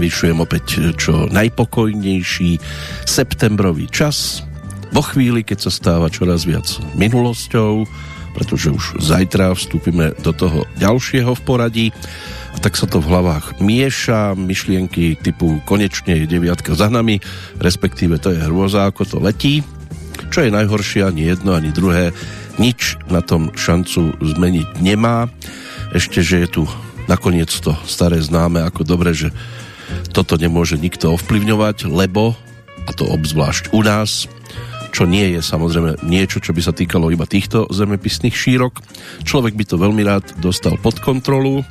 vám vyšujem opäť čo najpokojnejší septembrový čas. Vo chvíli, keď sa stáva čoraz viac minulosťou, pretože už zajtra vstúpime do toho ďalšieho v poradí, a tak sa to v hlavách mieša, myšlienky typu konečne je deviatka za nami, respektíve to je hrôza, ako to letí. Čo je najhoršie, ani jedno, ani druhé, nič na tom šancu zmeniť nemá. Ešte, že je tu nakoniec to staré známe ako dobre, že toto nemôže nikto ovplyvňovať, lebo, a to obzvlášť u nás, čo nie je samozrejme niečo, čo by sa týkalo iba týchto zemepisných šírok. Človek by to veľmi rád dostal pod kontrolu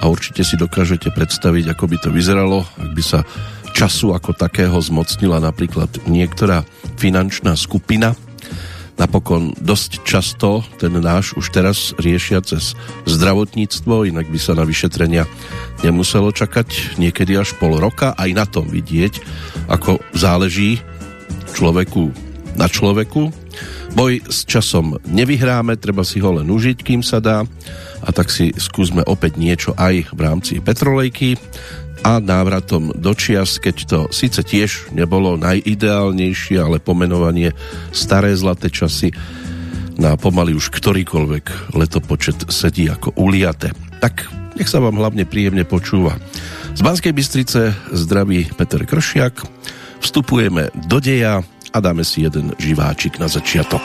a určite si dokážete predstaviť, ako by to vyzeralo, ak by sa času ako takého zmocnila napríklad niektorá finančná skupina. Napokon dosť často ten náš už teraz riešia cez zdravotníctvo, inak by sa na vyšetrenia nemuselo čakať niekedy až pol roka. Aj na tom vidieť, ako záleží človeku na človeku. Boj s časom nevyhráme, treba si ho len užiť, kým sa dá. A tak si skúsme opäť niečo aj v rámci Petrolejky a návratom do čias, keď to síce tiež nebolo najideálnejšie, ale pomenovanie staré zlaté časy na pomaly už ktorýkoľvek letopočet sedí ako uliate. Tak nech sa vám hlavne príjemne počúva. Z Banskej Bystrice zdraví Peter Kršiak. Vstupujeme do deja a dáme si jeden živáčik na začiatok.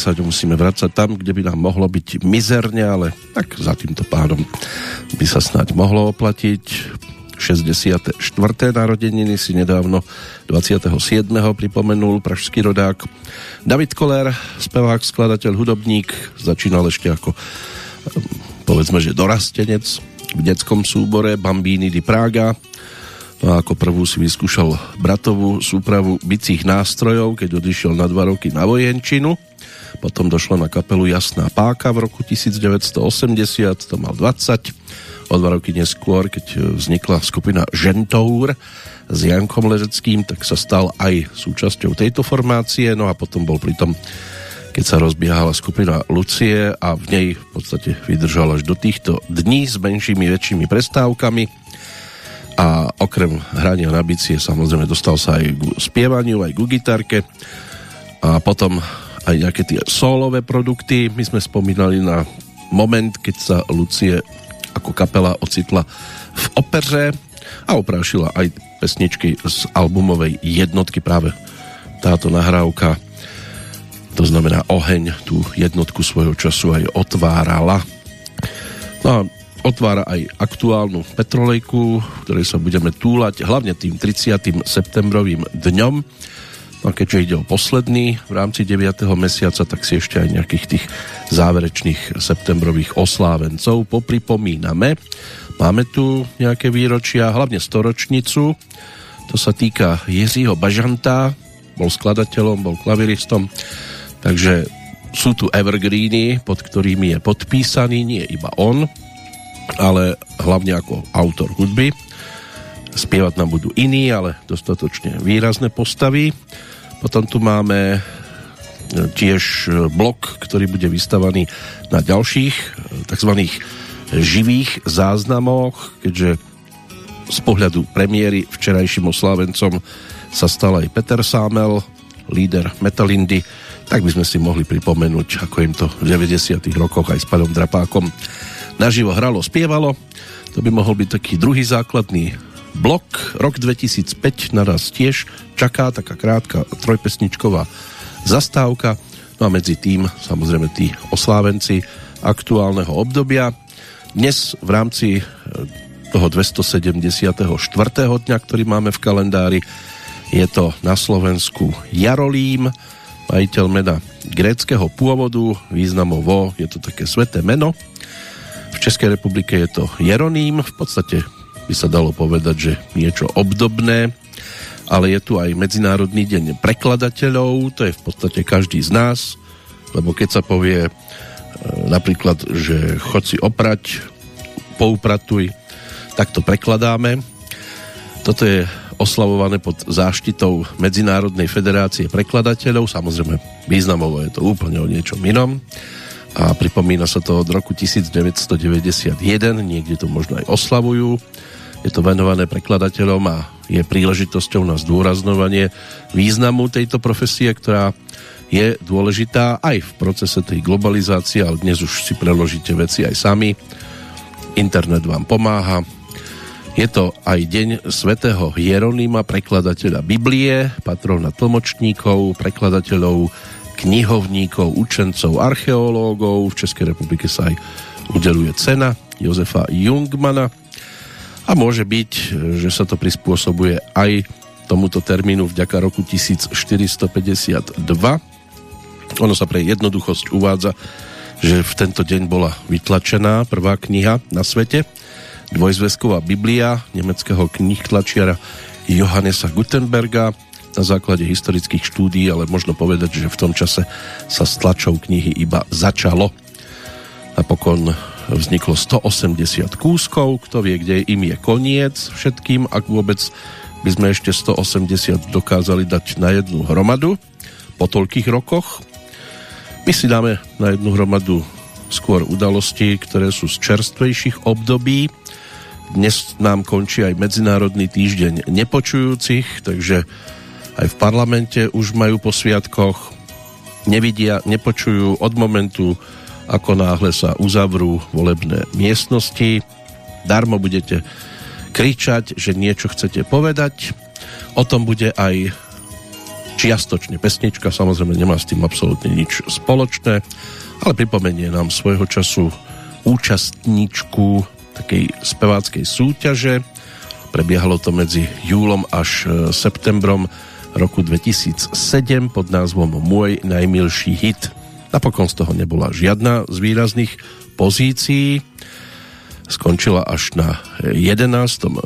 Sa musíme vrácať tam, kde by nám mohlo byť mizerne, ale tak za týmto pánom by sa snáď mohlo oplatiť. 64. narodeniny si nedávno 27. pripomenul pražský rodák David Koller, spevák, skladateľ, hudobník, začínal ešte ako povedzme, že dorastenec v detskom súbore Bambini di Praga, No a ako prvú si vyskúšal bratovú súpravu bicích nástrojov, keď odišiel na dva roky na vojenčinu. Potom došlo na kapelu Jasná páka v roku 1980, to mal 20. O dva roky neskôr, keď vznikla skupina Žentour s Jankom Ležeckým, tak sa stal aj súčasťou tejto formácie, no a potom bol pritom keď sa rozbiehala skupina Lucie a v nej v podstate vydržal až do týchto dní s menšími, väčšími prestávkami. A okrem hrania na bicie samozrejme dostal sa aj k spievaniu, aj ku gitarke. A potom aj nejaké tie solové produkty. My sme spomínali na moment, keď sa Lucie ako kapela ocitla v opeře a oprášila aj pesničky z albumovej jednotky práve táto nahrávka to znamená Oheň tú jednotku svojho času aj otvárala no a otvára aj aktuálnu petrolejku, ktorej sa budeme túlať hlavne tým 30. septembrovým dňom. No a keďže ide o posledný v rámci 9. mesiaca, tak si ešte aj nejakých tých záverečných septembrových oslávencov popripomíname. Máme tu nejaké výročia, hlavne storočnicu. To sa týka Jiřího Bažanta, bol skladateľom, bol klaviristom, takže sú tu evergreeny, pod ktorými je podpísaný, nie iba on, ale hlavne ako autor hudby. Spievať nám budú iní, ale dostatočne výrazné postavy. Potom tu máme e, tiež e, blok, ktorý bude vystavaný na ďalších e, tzv. živých záznamoch, keďže z pohľadu premiéry včerajším oslávencom sa stal aj Peter Sámel, líder Metalindy, tak by sme si mohli pripomenúť, ako im to v 90 rokoch aj s Padom Drapákom naživo hralo, spievalo. To by mohol byť taký druhý základný blok. Rok 2005 naraz tiež čaká taká krátka trojpesničková zastávka. No a medzi tým samozrejme tí oslávenci aktuálneho obdobia. Dnes v rámci e, toho 274. dňa, ktorý máme v kalendári, je to na Slovensku Jarolím, majiteľ mena gréckého pôvodu, významovo je to také sveté meno, v Českej republike je to Jeroným, v podstate by sa dalo povedať, že niečo obdobné, ale je tu aj Medzinárodný deň prekladateľov, to je v podstate každý z nás, lebo keď sa povie e, napríklad, že chod si oprať, poupratuj, tak to prekladáme. Toto je oslavované pod záštitou Medzinárodnej federácie prekladateľov, samozrejme významovo je to úplne o niečom inom a pripomína sa to od roku 1991, niekde to možno aj oslavujú. Je to venované prekladateľom a je príležitosťou na zdôraznovanie významu tejto profesie, ktorá je dôležitá aj v procese tej globalizácie, ale dnes už si preložíte veci aj sami. Internet vám pomáha. Je to aj deň svätého Hieronýma, prekladateľa Biblie, patrona tlmočníkov, prekladateľov knihovníkov, učencov, archeológov. V Českej republike sa aj udeluje cena Jozefa Jungmana a môže byť, že sa to prispôsobuje aj tomuto termínu vďaka roku 1452. Ono sa pre jednoduchosť uvádza, že v tento deň bola vytlačená prvá kniha na svete, dvojzväzková Biblia nemeckého tlačiara Johannesa Gutenberga, na základe historických štúdí, ale možno povedať, že v tom čase sa s tlačou knihy iba začalo. Napokon vzniklo 180 kúskov, kto vie, kde im je koniec všetkým, ak vôbec by sme ešte 180 dokázali dať na jednu hromadu po toľkých rokoch. My si dáme na jednu hromadu skôr udalosti, ktoré sú z čerstvejších období. Dnes nám končí aj Medzinárodný týždeň nepočujúcich, takže aj v parlamente už majú po sviatkoch, nevidia, nepočujú od momentu, ako náhle sa uzavrú volebné miestnosti. Darmo budete kričať, že niečo chcete povedať. O tom bude aj čiastočne pesnička, samozrejme nemá s tým absolútne nič spoločné, ale pripomenie nám svojho času účastníčku takej speváckej súťaže. Prebiehalo to medzi júlom až e, septembrom roku 2007 pod názvom Môj najmilší hit. Napokon z toho nebola žiadna z výrazných pozícií. Skončila až na 11.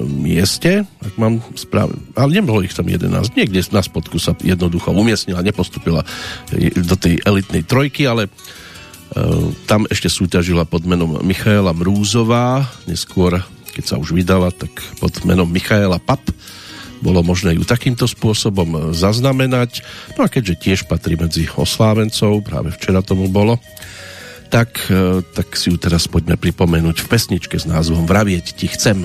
mieste, ak mám správne. Ale nebolo ich tam 11. Niekde na spodku sa jednoducho umiestnila, nepostupila do tej elitnej trojky, ale e, tam ešte súťažila pod menom Michaela Mrúzová, neskôr, keď sa už vydala, tak pod menom Michaela Pap bolo možné ju takýmto spôsobom zaznamenať. No a keďže tiež patrí medzi oslávencov, práve včera tomu bolo, tak, e, tak si ju teraz poďme pripomenúť v pesničke s názvom Vravieť ti chcem.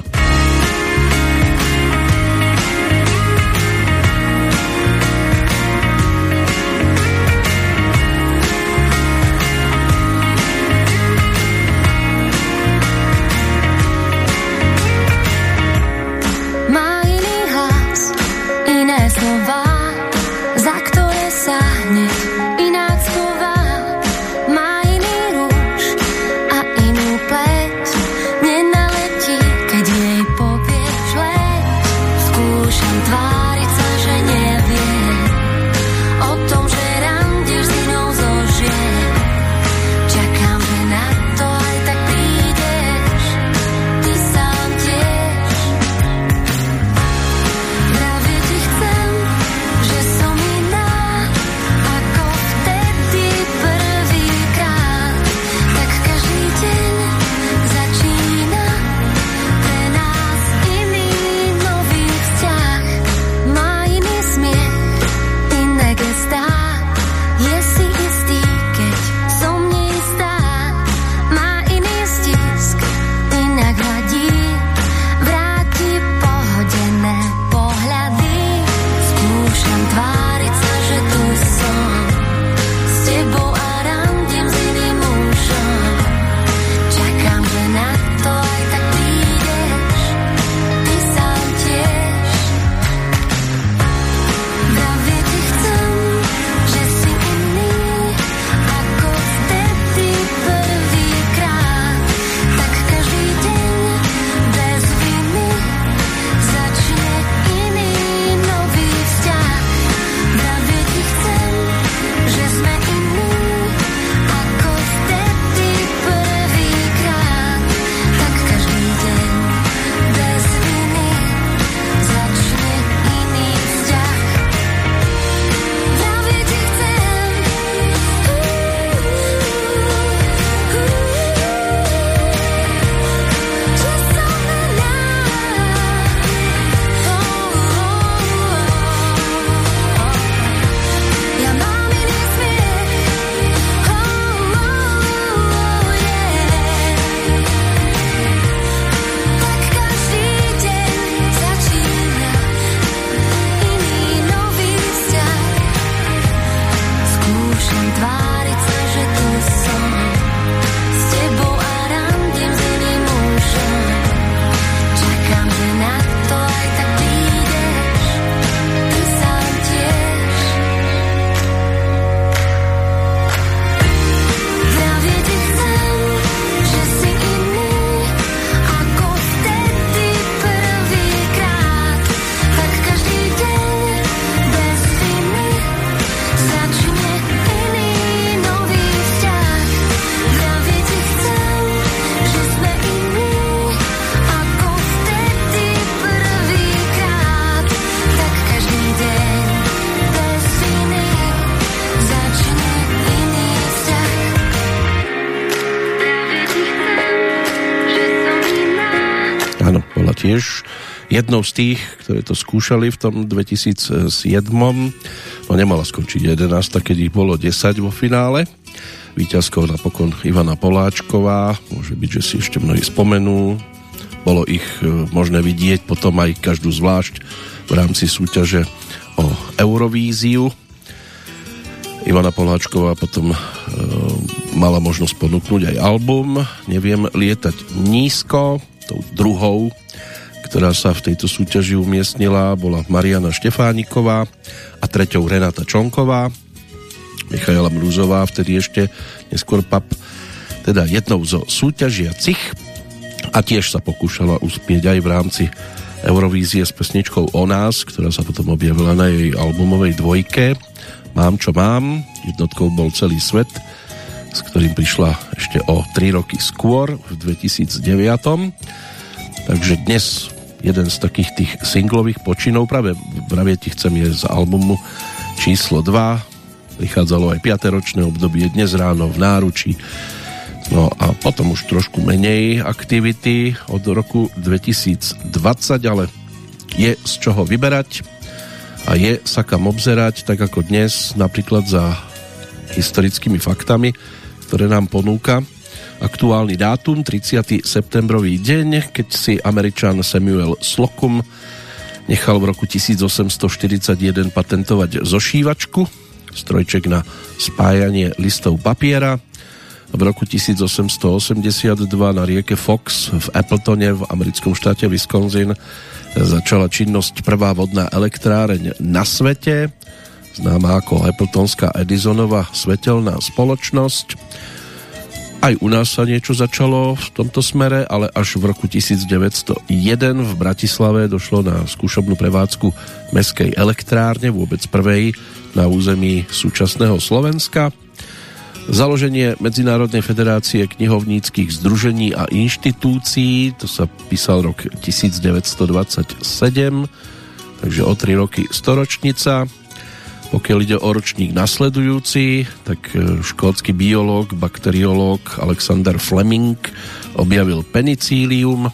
Jednou z tých, ktoré to skúšali v tom 2007. No nemala skončiť 11, keď ich bolo 10 vo finále. Výťazkou napokon Ivana Poláčková, môže byť, že si ešte mnohí spomenú. Bolo ich e, možné vidieť potom aj každú zvlášť v rámci súťaže o Eurovíziu. Ivana Poláčková potom e, mala možnosť ponúknuť aj album Neviem lietať nízko, tou druhou ktorá sa v tejto súťaži umiestnila, bola Mariana Štefániková a treťou Renata Čonková. Michaela Mrúzová, vtedy ešte neskôr pap, teda jednou zo súťažiacich a tiež sa pokúšala uspieť aj v rámci Eurovízie s pesničkou O nás, ktorá sa potom objavila na jej albumovej dvojke Mám čo mám, jednotkou bol celý svet, s ktorým prišla ešte o 3 roky skôr, v 2009. Takže dnes jeden z takých tých singlových počinov, práve pravie ti chcem je z albumu číslo 2, prichádzalo aj 5. ročné obdobie dnes ráno v náručí. No a potom už trošku menej aktivity od roku 2020, ale je z čoho vyberať a je sa kam obzerať, tak ako dnes napríklad za historickými faktami, ktoré nám ponúka aktuálny dátum, 30. septembrový deň, keď si američan Samuel Slocum nechal v roku 1841 patentovať zošívačku, strojček na spájanie listov papiera, v roku 1882 na rieke Fox v Appletone v americkom štáte Wisconsin začala činnosť prvá vodná elektráreň na svete, známa ako Appletonská Edisonova svetelná spoločnosť. Aj u nás sa niečo začalo v tomto smere, ale až v roku 1901 v Bratislave došlo na skúšobnú prevádzku meskej elektrárne, vôbec prvej na území súčasného Slovenska. Založenie Medzinárodnej federácie knihovníckých združení a inštitúcií, to sa písal rok 1927, takže o 3 roky storočnica. Pokiaľ ide o ročník nasledujúci, tak e, škótsky biológ, bakteriológ Alexander Fleming objavil penicílium,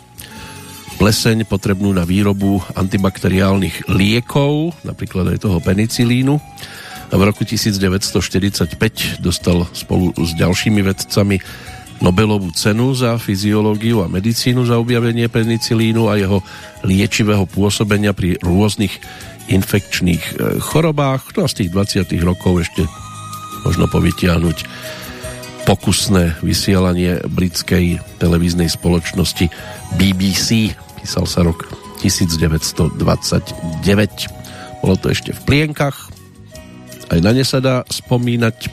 pleseň potrebnú na výrobu antibakteriálnych liekov, napríklad aj toho penicilínu v roku 1945 dostal spolu s ďalšími vedcami Nobelovú cenu za fyziológiu a medicínu za objavenie penicilínu a jeho liečivého pôsobenia pri rôznych infekčných e, chorobách. No a z tých 20. rokov ešte možno povytiahnuť pokusné vysielanie britskej televíznej spoločnosti BBC. Písal sa rok 1929. Bolo to ešte v plienkach aj na ne sa dá spomínať,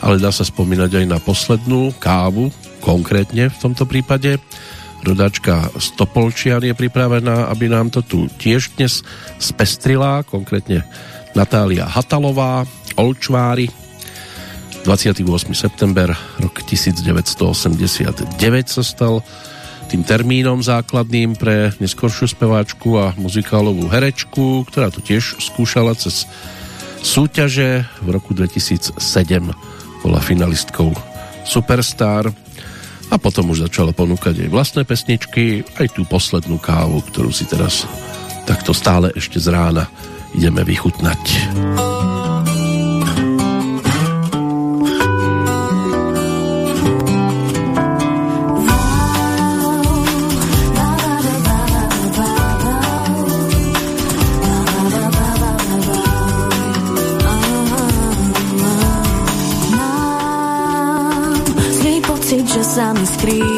ale dá sa spomínať aj na poslednú kávu, konkrétne v tomto prípade. Rodačka Stopolčian je pripravená, aby nám to tu tiež dnes spestrila, konkrétne Natália Hatalová, Olčvári, 28. september rok 1989 sa stal tým termínom základným pre neskoršiu speváčku a muzikálovú herečku, ktorá to tiež skúšala cez súťaže. V roku 2007 bola finalistkou Superstar a potom už začala ponúkať aj vlastné pesničky, aj tú poslednú kávu, ktorú si teraz takto stále ešte z rána ideme vychutnať. scream.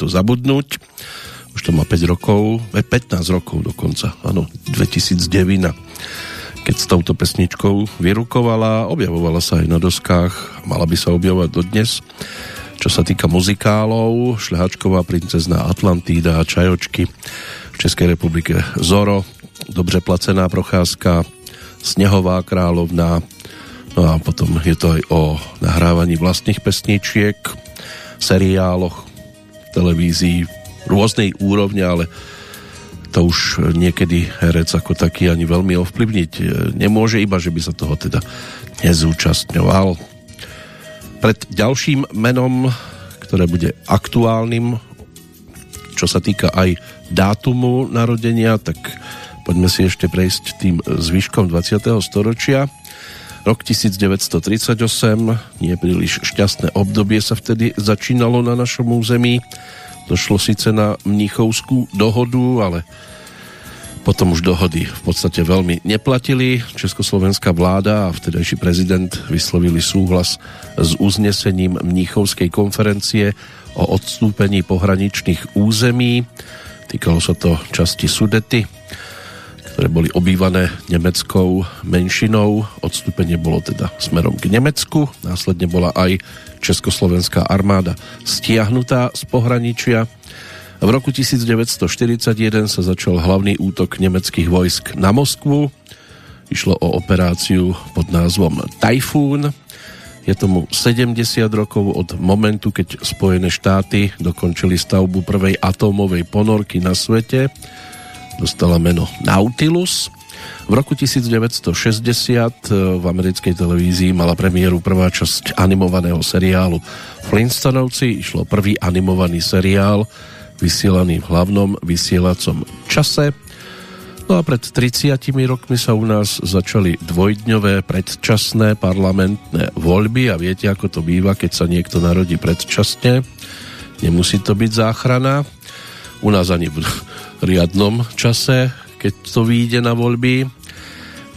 To zabudnúť. Už to má 5 rokov, 15 rokov dokonca, áno, 2009 keď s touto pesničkou vyrukovala, objavovala sa aj na doskách, mala by sa objavovať dodnes. Čo sa týka muzikálov, Šľahačková princezná Atlantída a Čajočky v Českej republike Zoro, dobře placená procházka, Snehová královna, no a potom je to aj o nahrávaní vlastných pesničiek, seriáloch, televízii rôznej úrovne, ale to už niekedy herec ako taký ani veľmi ovplyvniť e, nemôže, iba že by sa toho teda nezúčastňoval. Pred ďalším menom, ktoré bude aktuálnym, čo sa týka aj dátumu narodenia, tak poďme si ešte prejsť tým zvyškom 20. storočia. Rok 1938, nie príliš šťastné obdobie sa vtedy začínalo na našom území. Došlo síce na Mníchovskú dohodu, ale potom už dohody v podstate veľmi neplatili. Československá vláda a vtedajší prezident vyslovili súhlas s uznesením Mníchovskej konferencie o odstúpení pohraničných území. Týkalo sa to časti Sudety, ktoré boli obývané nemeckou menšinou. Odstúpenie bolo teda smerom k Nemecku. Následne bola aj československá armáda stiahnutá z pohraničia. V roku 1941 sa začal hlavný útok nemeckých vojsk na Moskvu. Išlo o operáciu pod názvom Tajfún. Je tomu 70 rokov od momentu, keď Spojené štáty dokončili stavbu prvej atómovej ponorky na svete. Dostala meno Nautilus. V roku 1960 eh, v americkej televízii mala premiéru prvá časť animovaného seriálu Flintstonovci. Išlo prvý animovaný seriál vysielaný v hlavnom vysielacom čase. No a pred 30 rokmi sa u nás začali dvojdňové predčasné parlamentné voľby a viete, ako to býva, keď sa niekto narodí predčasne. Nemusí to byť záchrana. U nás ani riadnom čase, keď to vyjde na voľby.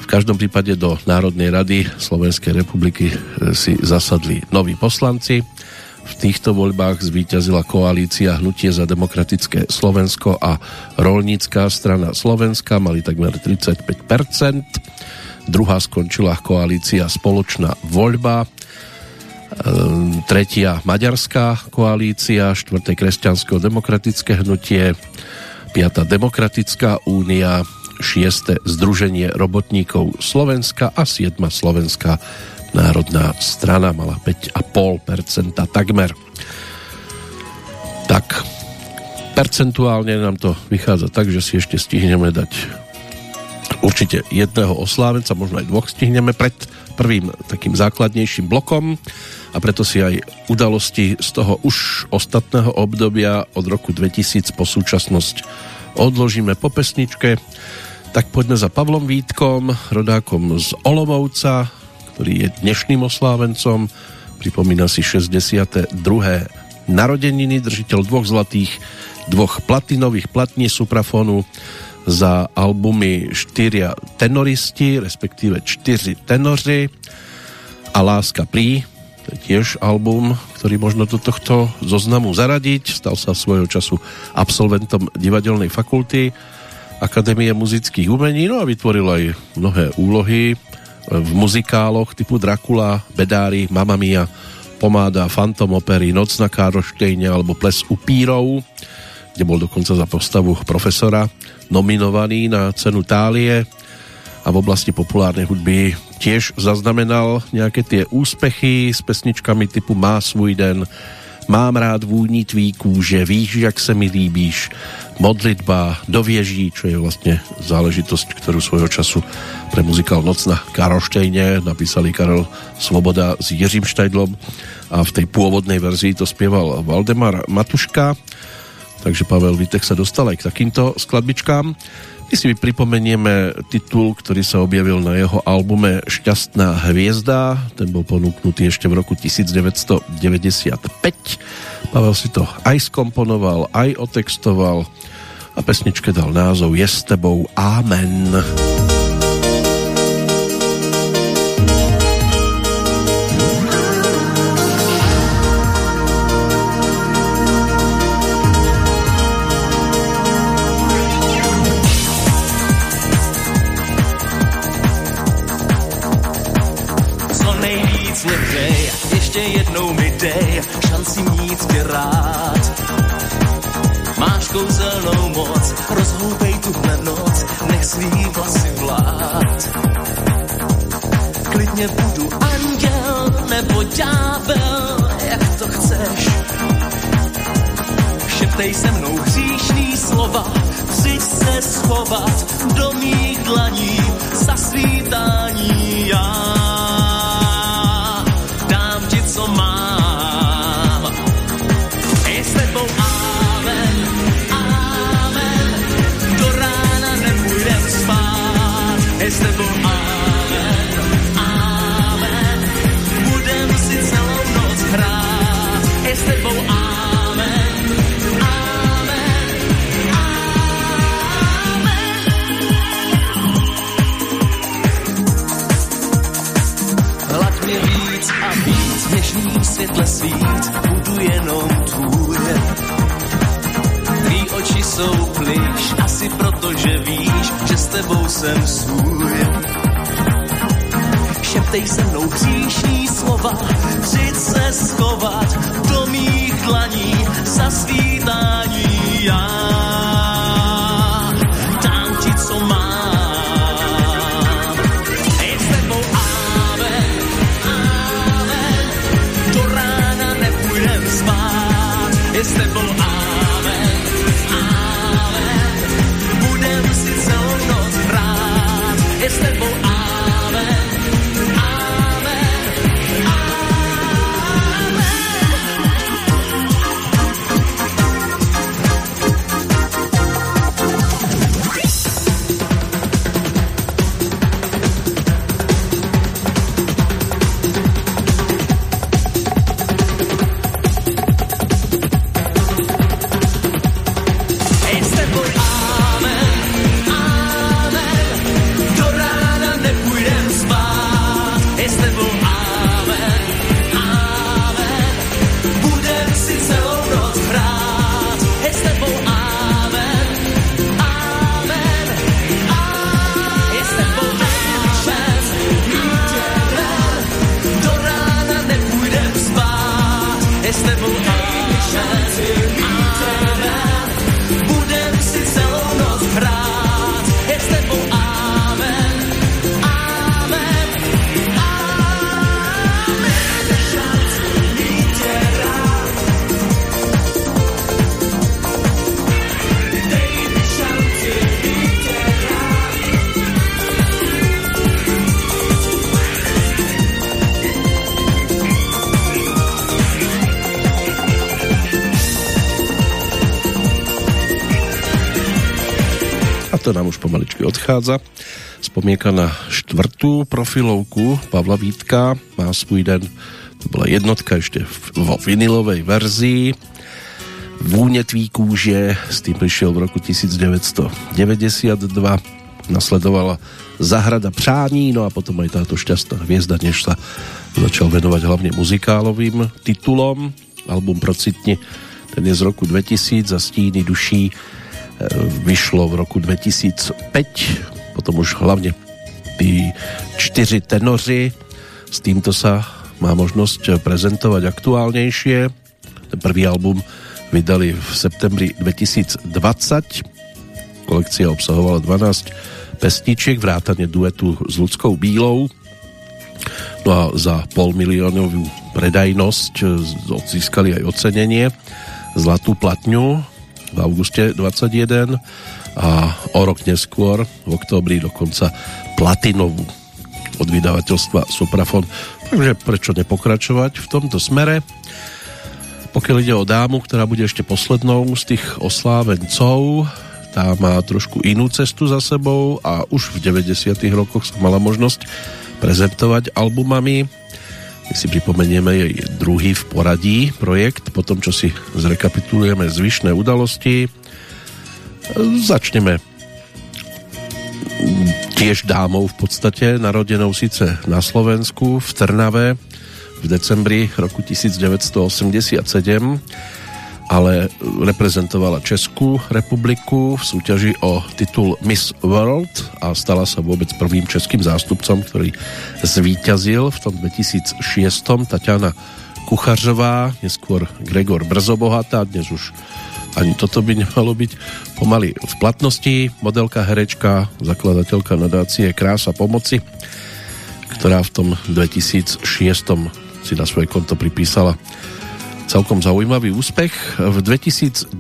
V každom prípade do Národnej rady Slovenskej republiky e, si zasadli noví poslanci. V týchto voľbách zvíťazila koalícia Hnutie za demokratické Slovensko a Rolnícká strana Slovenska, mali takmer 35%. Druhá skončila koalícia Spoločná voľba, e, tretia Maďarská koalícia, štvrté kresťansko-demokratické hnutie, piata Demokratická únia, 6. Združenie robotníkov Slovenska a 7. Slovenská národná strana mala 5,5% takmer. Tak, percentuálne nám to vychádza tak, že si ešte stihneme dať určite jedného oslávenca, možno aj dvoch stihneme pred prvým takým základnejším blokom a preto si aj udalosti z toho už ostatného obdobia od roku 2000 po súčasnosť odložíme po pesničke tak poďme za Pavlom Vítkom, rodákom z Olomovca, ktorý je dnešným oslávencom. Pripomína si 62. narodeniny, držiteľ dvoch zlatých, dvoch platinových platní suprafonu za albumy štyria tenoristi, respektíve čtyři tenoři a Láska prí, to je tiež album, ktorý možno do tohto zoznamu zaradiť. Stal sa svojho času absolventom divadelnej fakulty Akadémie muzických umení, no a vytvoril aj mnohé úlohy v muzikáloch typu Dracula, Bedári, Mamma Mia, Pomáda, Phantom Opery, Noc na Károštejne alebo Ples upírov, kde bol dokonca za postavu profesora nominovaný na cenu Tálie a v oblasti populárnej hudby tiež zaznamenal nejaké tie úspechy s pesničkami typu Má svůj den, Mám rád vůni tvý kůže, víš, jak se mi líbíš, modlitba do vieží, čo je vlastne záležitosť, ktorú svojho času pre muzikál Noc na Karoštejne napísali Karel Svoboda s Jiřím Štajdlom a v tej pôvodnej verzii to spieval Valdemar Matuška, takže Pavel Vitek sa dostal aj k takýmto skladbičkám. My si pripomenieme titul, ktorý sa objavil na jeho albume Šťastná hviezda. Ten bol ponúknutý ešte v roku 1995. Pavel si to aj skomponoval, aj otextoval a pesničke dal názov Je s tebou Amen. Amen. Ještě jednou mi dej šanci mít tě rád. Máš kouzelnou moc, rozhoupej tuhle noc, nech svý vlasy vlád. Klidně budu anděl nebo ďábel, jak to chceš. Šeptej se mnou hříšný slova, přijď se schovat do mých dlaní, zasvítání já. Dnešní světle svít, budu jenom tvůj. Tvý oči jsou plyš, asi proto, že víš, že s tebou jsem svůj. Šeptej se mnou hříšní slova, přijď se schovat do mých dlaní, zasvítání já. Odchádza. Spomienka na štvrtú profilovku Pavla Vítka má svůj den, to bola jednotka v- vo vinilovej verzii. Vůně tvý kůže, s tým prišiel v roku 1992. Nasledovala Zahrada přání, no a potom aj táto šťastná hviezda, než sa začal venovať hlavne muzikálovým titulom. Album Procitni, ten je z roku 2000 za Stíny duší vyšlo v roku 2005, potom už hlavne tí čtyři tenoři, s týmto sa má možnosť prezentovať aktuálnejšie. Ten prvý album vydali v septembri 2020. Kolekcia obsahovala 12 pesničiek, vrátane duetu s Ľudskou Bílou. No a za pol miliónovú predajnosť získali aj ocenenie Zlatú platňu v auguste 21 a o rok neskôr v októbri dokonca platinovú od vydavateľstva Suprafon. Takže prečo nepokračovať v tomto smere? Pokiaľ ide o dámu, ktorá bude ešte poslednou z tých oslávencov, tá má trošku inú cestu za sebou a už v 90 rokoch sa mala možnosť prezentovať albumami. Si pripomenieme jej druhý v poradí projekt, po tom, čo si zrekapitulujeme zvyšné udalosti. Začneme tiež dámou v podstate, narodenou síce na Slovensku, v Trnave v decembri roku 1987 ale reprezentovala Českú republiku v súťaži o titul Miss World a stala sa vôbec prvým českým zástupcom, ktorý zvíťazil v tom 2006. Tatiana Kuchařová, neskôr Gregor Brzobohatá, dnes už ani toto by nemalo byť pomaly v platnosti. Modelka, herečka, zakladateľka nadácie Krása pomoci, ktorá v tom 2006 si na svoje konto pripísala celkom zaujímavý úspech. V 2009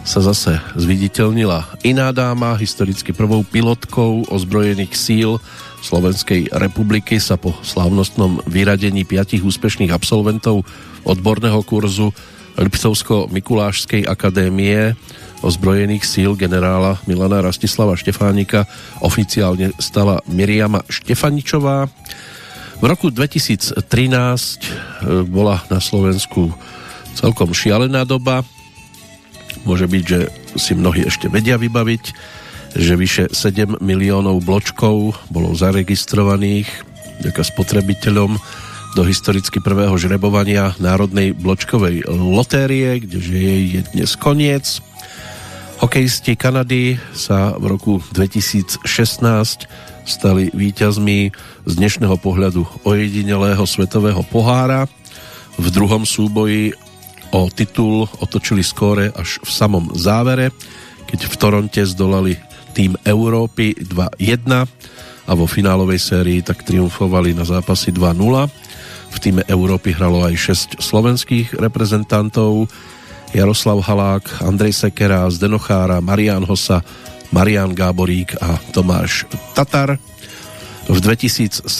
sa zase zviditeľnila iná dáma, historicky prvou pilotkou ozbrojených síl Slovenskej republiky sa po slávnostnom vyradení piatich úspešných absolventov odborného kurzu Liptovsko-Mikulášskej akadémie ozbrojených síl generála Milana Rastislava Štefánika oficiálne stala Miriama Štefaničová. V roku 2013 e, bola na Slovensku celkom šialená doba. Môže byť, že si mnohí ešte vedia vybaviť, že vyše 7 miliónov bločkov bolo zaregistrovaných vďaka spotrebiteľom do historicky prvého žrebovania Národnej bločkovej lotérie, kdeže jej je dnes koniec. Hokejisti Kanady sa v roku 2016 stali víťazmi z dnešného pohľadu ojedinelého svetového pohára. V druhom súboji o titul otočili skóre až v samom závere, keď v Toronte zdolali tým Európy 2-1 a vo finálovej sérii tak triumfovali na zápasy 2-0. V týme Európy hralo aj 6 slovenských reprezentantov Jaroslav Halák, Andrej Sekera, Zdenochára, Marian Hosa, Marian Gáborík a Tomáš Tatar. V 2017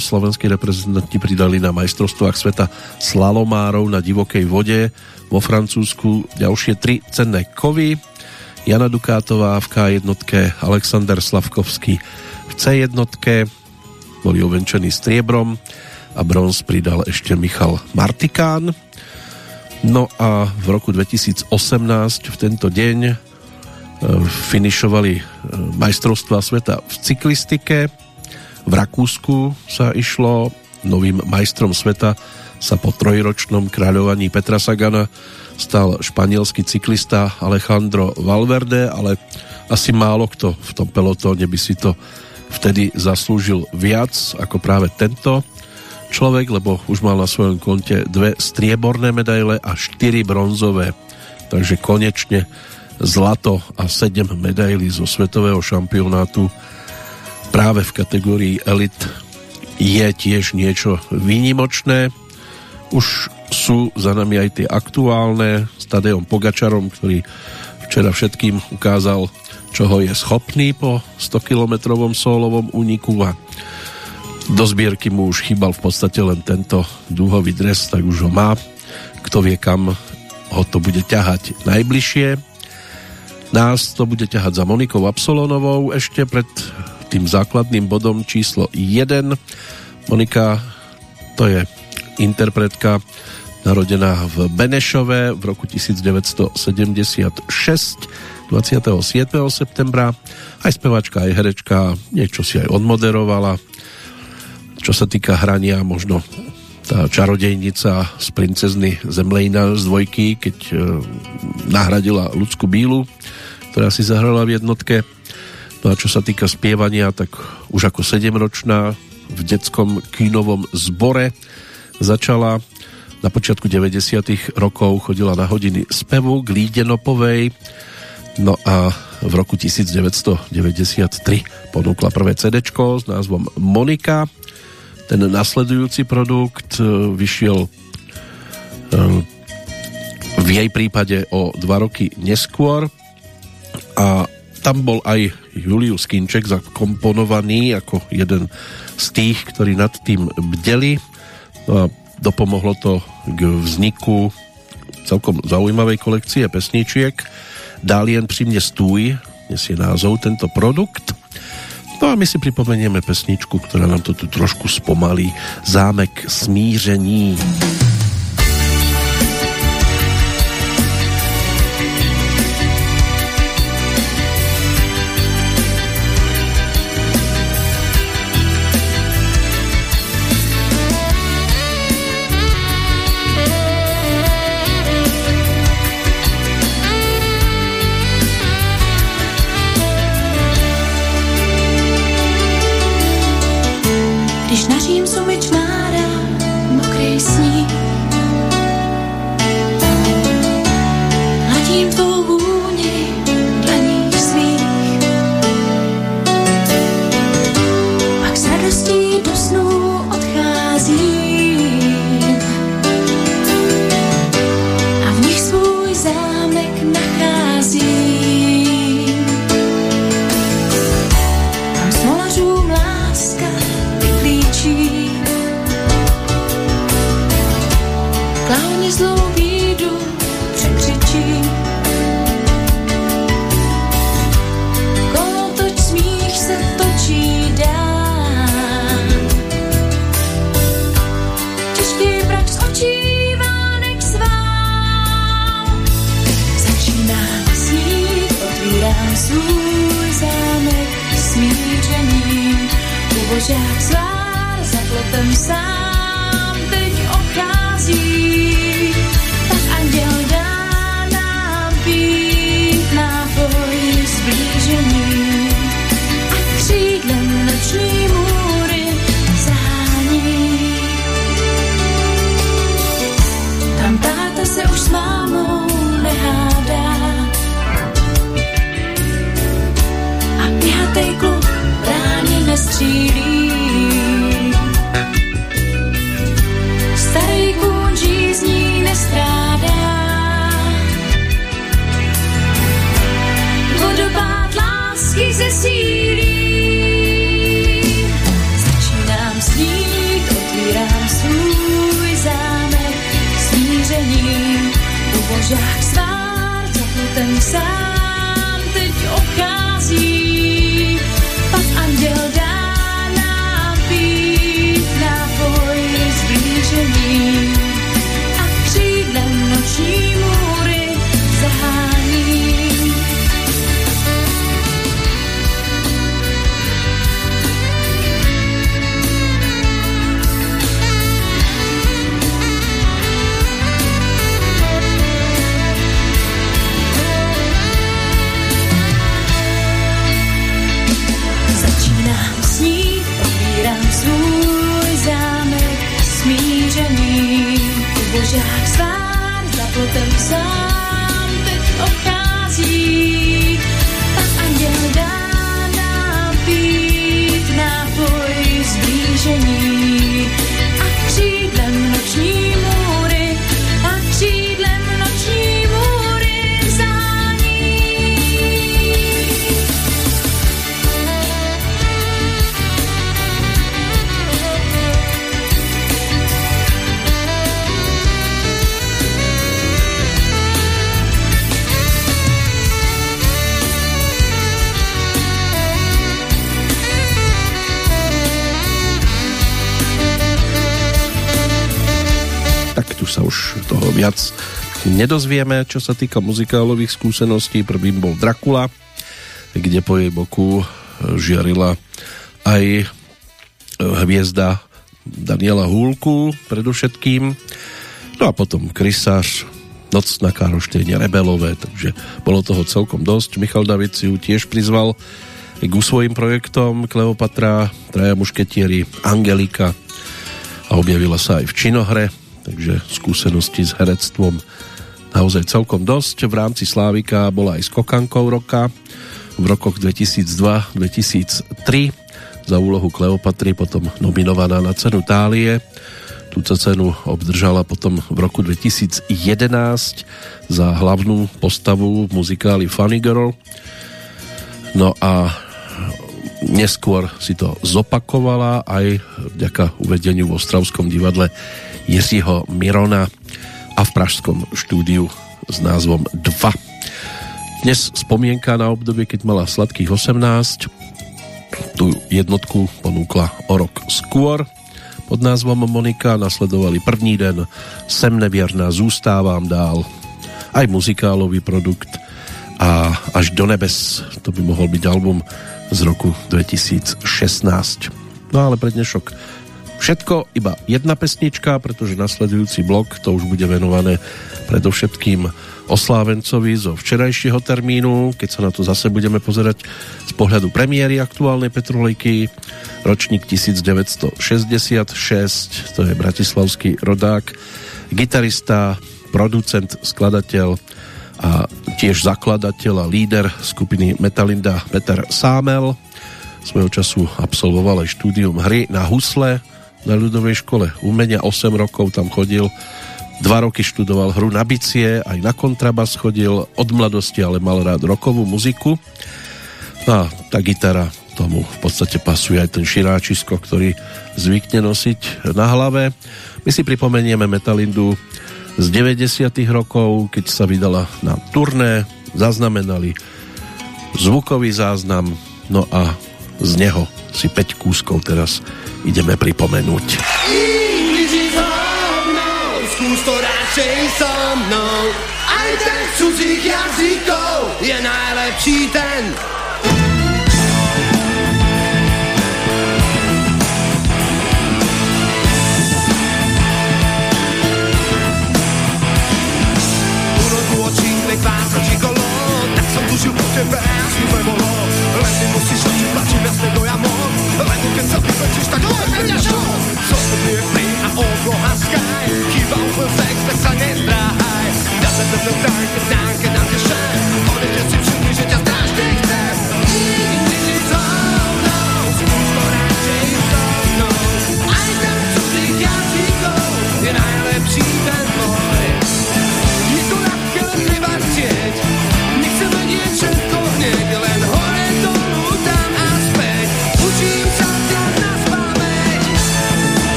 slovenskí reprezentanti pridali na majstrovstvách sveta slalomárov na divokej vode vo Francúzsku ďalšie tri cenné kovy. Jana Dukátová v K1, Alexander Slavkovský v C1, boli ovenčení striebrom a bronz pridal ešte Michal Martikán. No a v roku 2018 v tento deň finišovali e, majstrovstva sveta v cyklistike. V Rakúsku sa išlo novým majstrom sveta sa po trojročnom kráľovaní Petra Sagana stal španielský cyklista Alejandro Valverde, ale asi málo kto v tom pelotóne by si to vtedy zaslúžil viac ako práve tento človek, lebo už mal na svojom konte dve strieborné medaile a štyri bronzové. Takže konečne zlato a 7 medailí zo svetového šampionátu práve v kategórii elit je tiež niečo výnimočné. Už sú za nami aj tie aktuálne s Tadejom Pogačarom, ktorý včera všetkým ukázal, čoho je schopný po 100-kilometrovom solovom úniku a do zbierky mu už chýbal v podstate len tento dúhový dres, tak už ho má. Kto vie, kam ho to bude ťahať najbližšie. Nás to bude ťahať za Monikou Absolonovou ešte pred tým základným bodom číslo 1. Monika to je interpretka narodená v Benešove v roku 1976 27. septembra aj spevačka, aj herečka niečo si aj odmoderovala čo sa týka hrania možno tá čarodejnica z princezny Zemlejna z dvojky, keď e, nahradila ľudskú bílu ktorá si zahrala v jednotke. No a čo sa týka spievania, tak už ako 7-ročná v detskom kínovom zbore začala. Na počiatku 90 rokov chodila na hodiny spevu k Líde Nopovej no a v roku 1993 ponúkla prvé CD s názvom Monika ten nasledujúci produkt e, vyšiel e, v jej prípade o dva roky neskôr. A tam bol aj Julius Kinček zakomponovaný ako jeden z tých, ktorí nad tým bdeli. No a dopomohlo to k vzniku celkom zaujímavej kolekcie pesničiek. Dálien pri mne stúj nesie názov tento produkt No a my si pripomenieme pesničku, ktorá nám to tu trošku spomalí. Zámek smíření. Nedozvieme, čo sa týka muzikálových skúseností. Prvým bol Dracula, kde po jej boku žiarila aj hviezda Daniela Húlku predovšetkým. No a potom Krysář, Noc na Károštejne, Rebelové, takže bolo toho celkom dosť. Michal David si ju tiež prizval k svojim projektom Kleopatra, Traja mušketieri, Angelika a objavila sa aj v činohre, takže skúsenosti s herectvom naozaj celkom dosť. V rámci Slávika bola aj skokankou roka v rokoch 2002-2003 za úlohu Kleopatry, potom nominovaná na cenu Tálie. Túto cenu obdržala potom v roku 2011 za hlavnú postavu v muzikáli Funny Girl. No a neskôr si to zopakovala aj vďaka uvedeniu v Ostravskom divadle Jiřího Mirona a v pražskom štúdiu s názvom 2. Dnes spomienka na obdobie, keď mala sladkých 18. Tú jednotku ponúkla o rok skôr pod názvom Monika. Nasledovali první den Sem nevierná, zústávam dál. Aj muzikálový produkt a až do nebes to by mohol byť album z roku 2016. No ale pre dnešok všetko, iba jedna pesnička, pretože nasledujúci blok to už bude venované predovšetkým oslávencovi zo včerajšieho termínu, keď sa na to zase budeme pozerať z pohľadu premiéry aktuálnej Petrolejky, ročník 1966, to je bratislavský rodák, gitarista, producent, skladateľ a tiež zakladateľ a líder skupiny Metalinda Peter Sámel. Svojho času absolvoval aj štúdium hry na husle na ľudovej škole umenia 8 rokov tam chodil Dva roky študoval hru na bicie, aj na kontrabas chodil, od mladosti ale mal rád rokovú muziku. No a tá gitara tomu v podstate pasuje aj ten širáčisko, ktorý zvykne nosiť na hlave. My si pripomenieme Metalindu z 90. rokov, keď sa vydala na turné, zaznamenali zvukový záznam, no a z neho si 5 kúskov teraz ideme pripomenúť. Skús to radšej so mnou, aj ten cudzích jazykov je najlepší ten, túžil po tebe, sľube bolo. Len ty musíš oči plačiť bez tego ja môj Len keď sa vypečíš, tak len čo Zosobný je plyn a obloha sky Chýba úplne sex, tak sa nezdráhaj Da da da da da da da da da da da Odejde si všimni, že ťa strašne chcem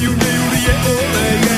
you knew the end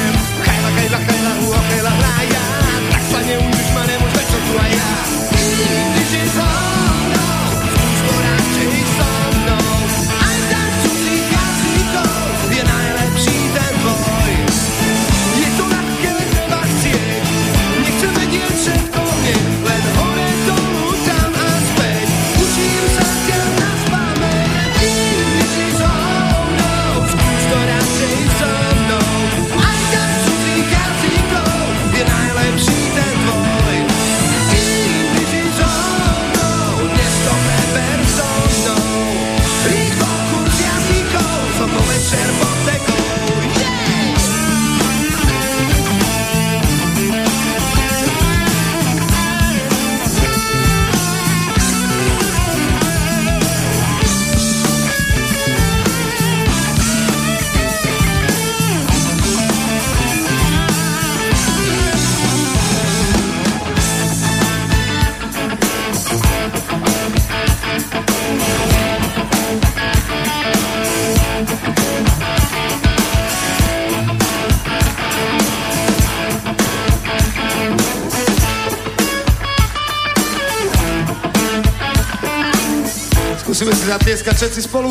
Skúsime si zatlieskať všetci spolu.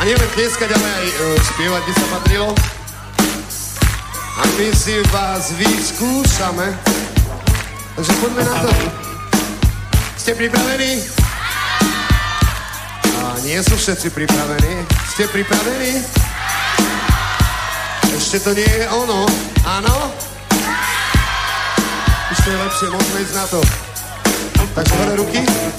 A nielen tlieskať, ale aj uh, spievať by sa patrilo. A my si vás vyskúšame. Takže poďme na to. Ste pripravení? A nie sú všetci pripravení. Ste pripravení? Ešte to nie je ono. Áno? Už to je lepšie, môžeme ísť na to. Takže hore ruky. Indíži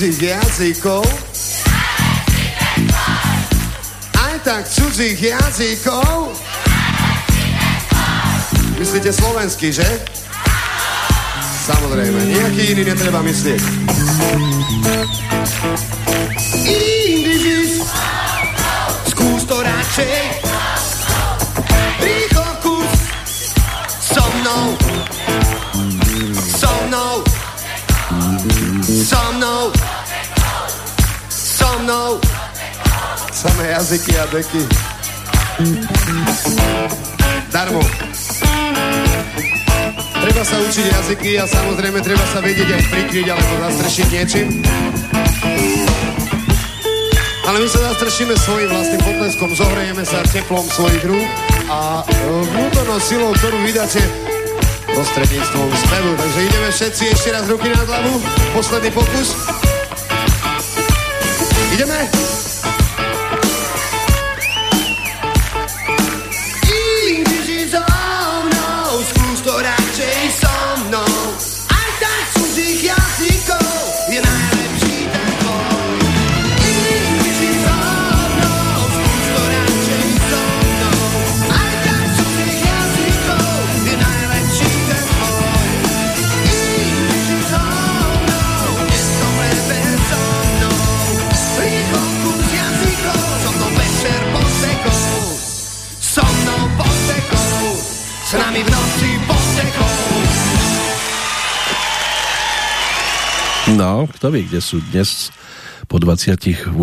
cudzích jazykov. Aj tak cudzích jazykov. Myslíte slovenský, že? Samozrejme, nejaký iný netreba myslieť. Indivis, skús to radšej. Rýchlo kus, so mnou, mnou, so mnou. Samé jazyky a deky. Darmo. Treba sa učiť jazyky a samozrejme treba sa vedieť aj prikryť alebo zastršiť niečím. Ale my sa zastršíme svojim vlastným potleskom, zohrejeme sa teplom svojich rúk a vnútornou silou, ktorú vydáte prostredníctvom spevu. Takže ideme všetci ešte raz ruky na hlavu. Posledný pokus. Ideme? Kto vie, kde sú dnes po 28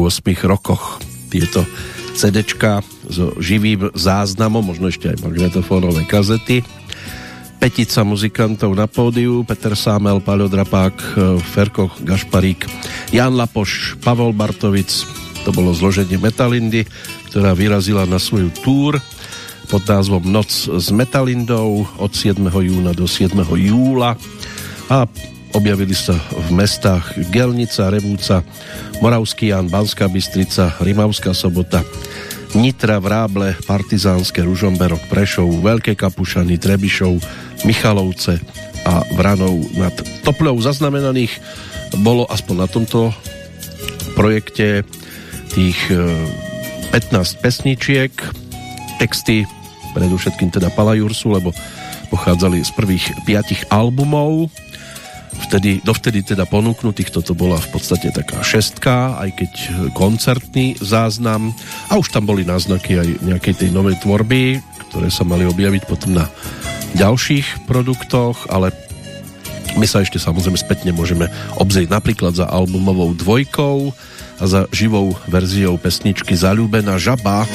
rokoch tieto CDčka so živým záznamom, možno ešte aj magnetofónové kazety. Petica muzikantov na pódiu, Peter Sámel, Paľo Drapák, Ferko Gašparík, Jan Lapoš, Pavol Bartovic, to bolo zloženie Metalindy, ktorá vyrazila na svoju túr pod názvom Noc s Metalindou od 7. júna do 7. júla a Objavili sa v mestách Gelnica, Revúca, Moravský Jan, Banská Bystrica, Rimavská Sobota, Nitra, Vráble, Partizánske, Ružomberok, Prešov, Veľké Kapušany, Trebišov, Michalovce a Vranov nad Topľou zaznamenaných. Bolo aspoň na tomto projekte tých 15 e, pesničiek, texty predovšetkým teda Palajursu, lebo pochádzali z prvých piatich albumov vtedy, dovtedy teda ponúknutých, toto bola v podstate taká šestka, aj keď koncertný záznam a už tam boli náznaky aj nejakej tej novej tvorby, ktoré sa mali objaviť potom na ďalších produktoch, ale my sa ešte samozrejme spätne môžeme obzrieť napríklad za albumovou dvojkou a za živou verziou pesničky Zalúbená žaba.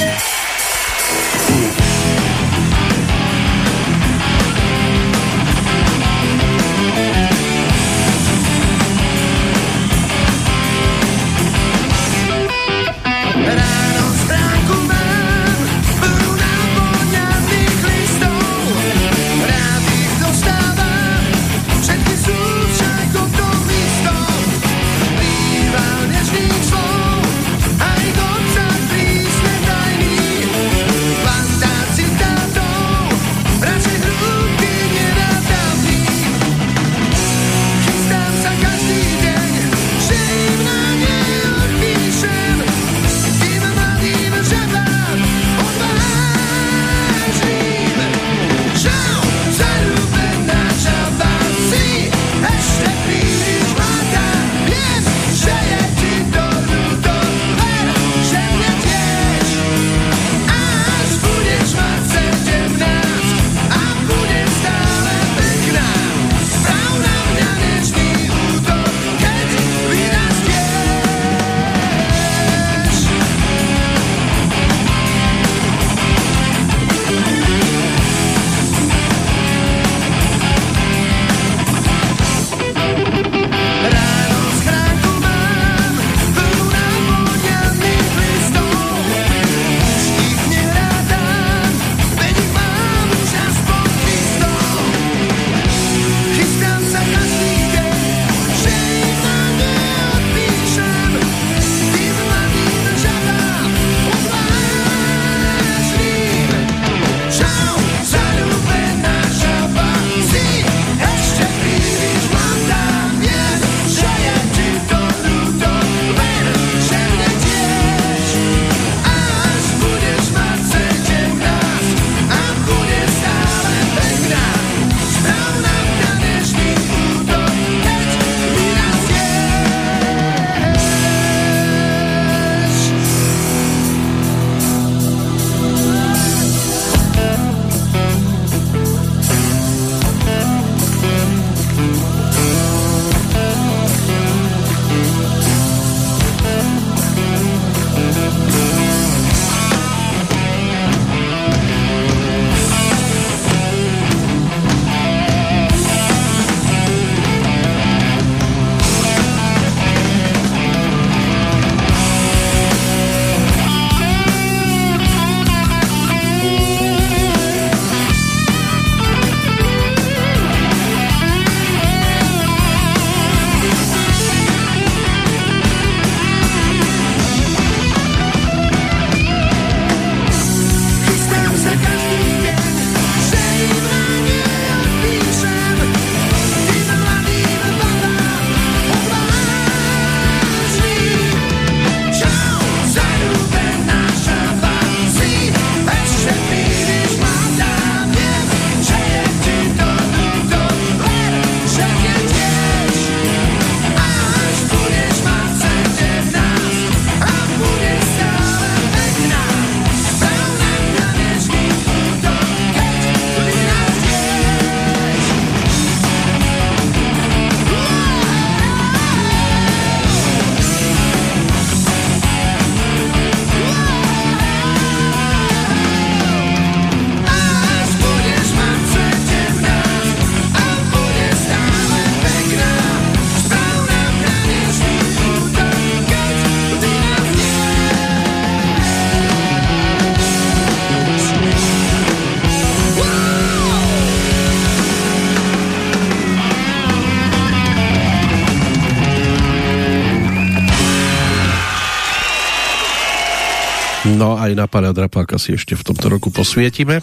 No aj na pána Drapáka si ešte v tomto roku posvietime,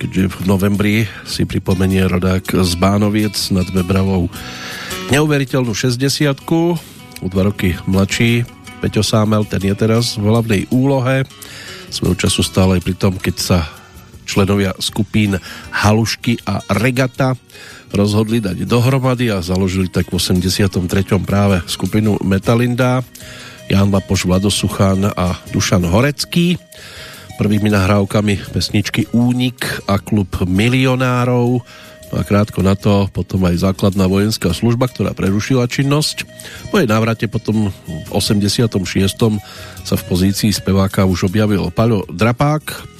keďže v novembri si pripomenie rodák z Bánoviec nad Bebravou neuveriteľnú 60 o dva roky mladší Peťo Sámel, ten je teraz v hlavnej úlohe svojho času stále aj pri tom, keď sa členovia skupín Halušky a Regata rozhodli dať dohromady a založili tak v 83. práve skupinu Metalinda Jan Bapoš, Vlado Suchan a Dušan Horecký. Prvými nahrávkami pesničky Únik a klub milionárov. No a krátko na to potom aj základná vojenská služba, ktorá prerušila činnosť. Po jej návrate potom v 86. sa v pozícii speváka už objavil Paľo Drapák.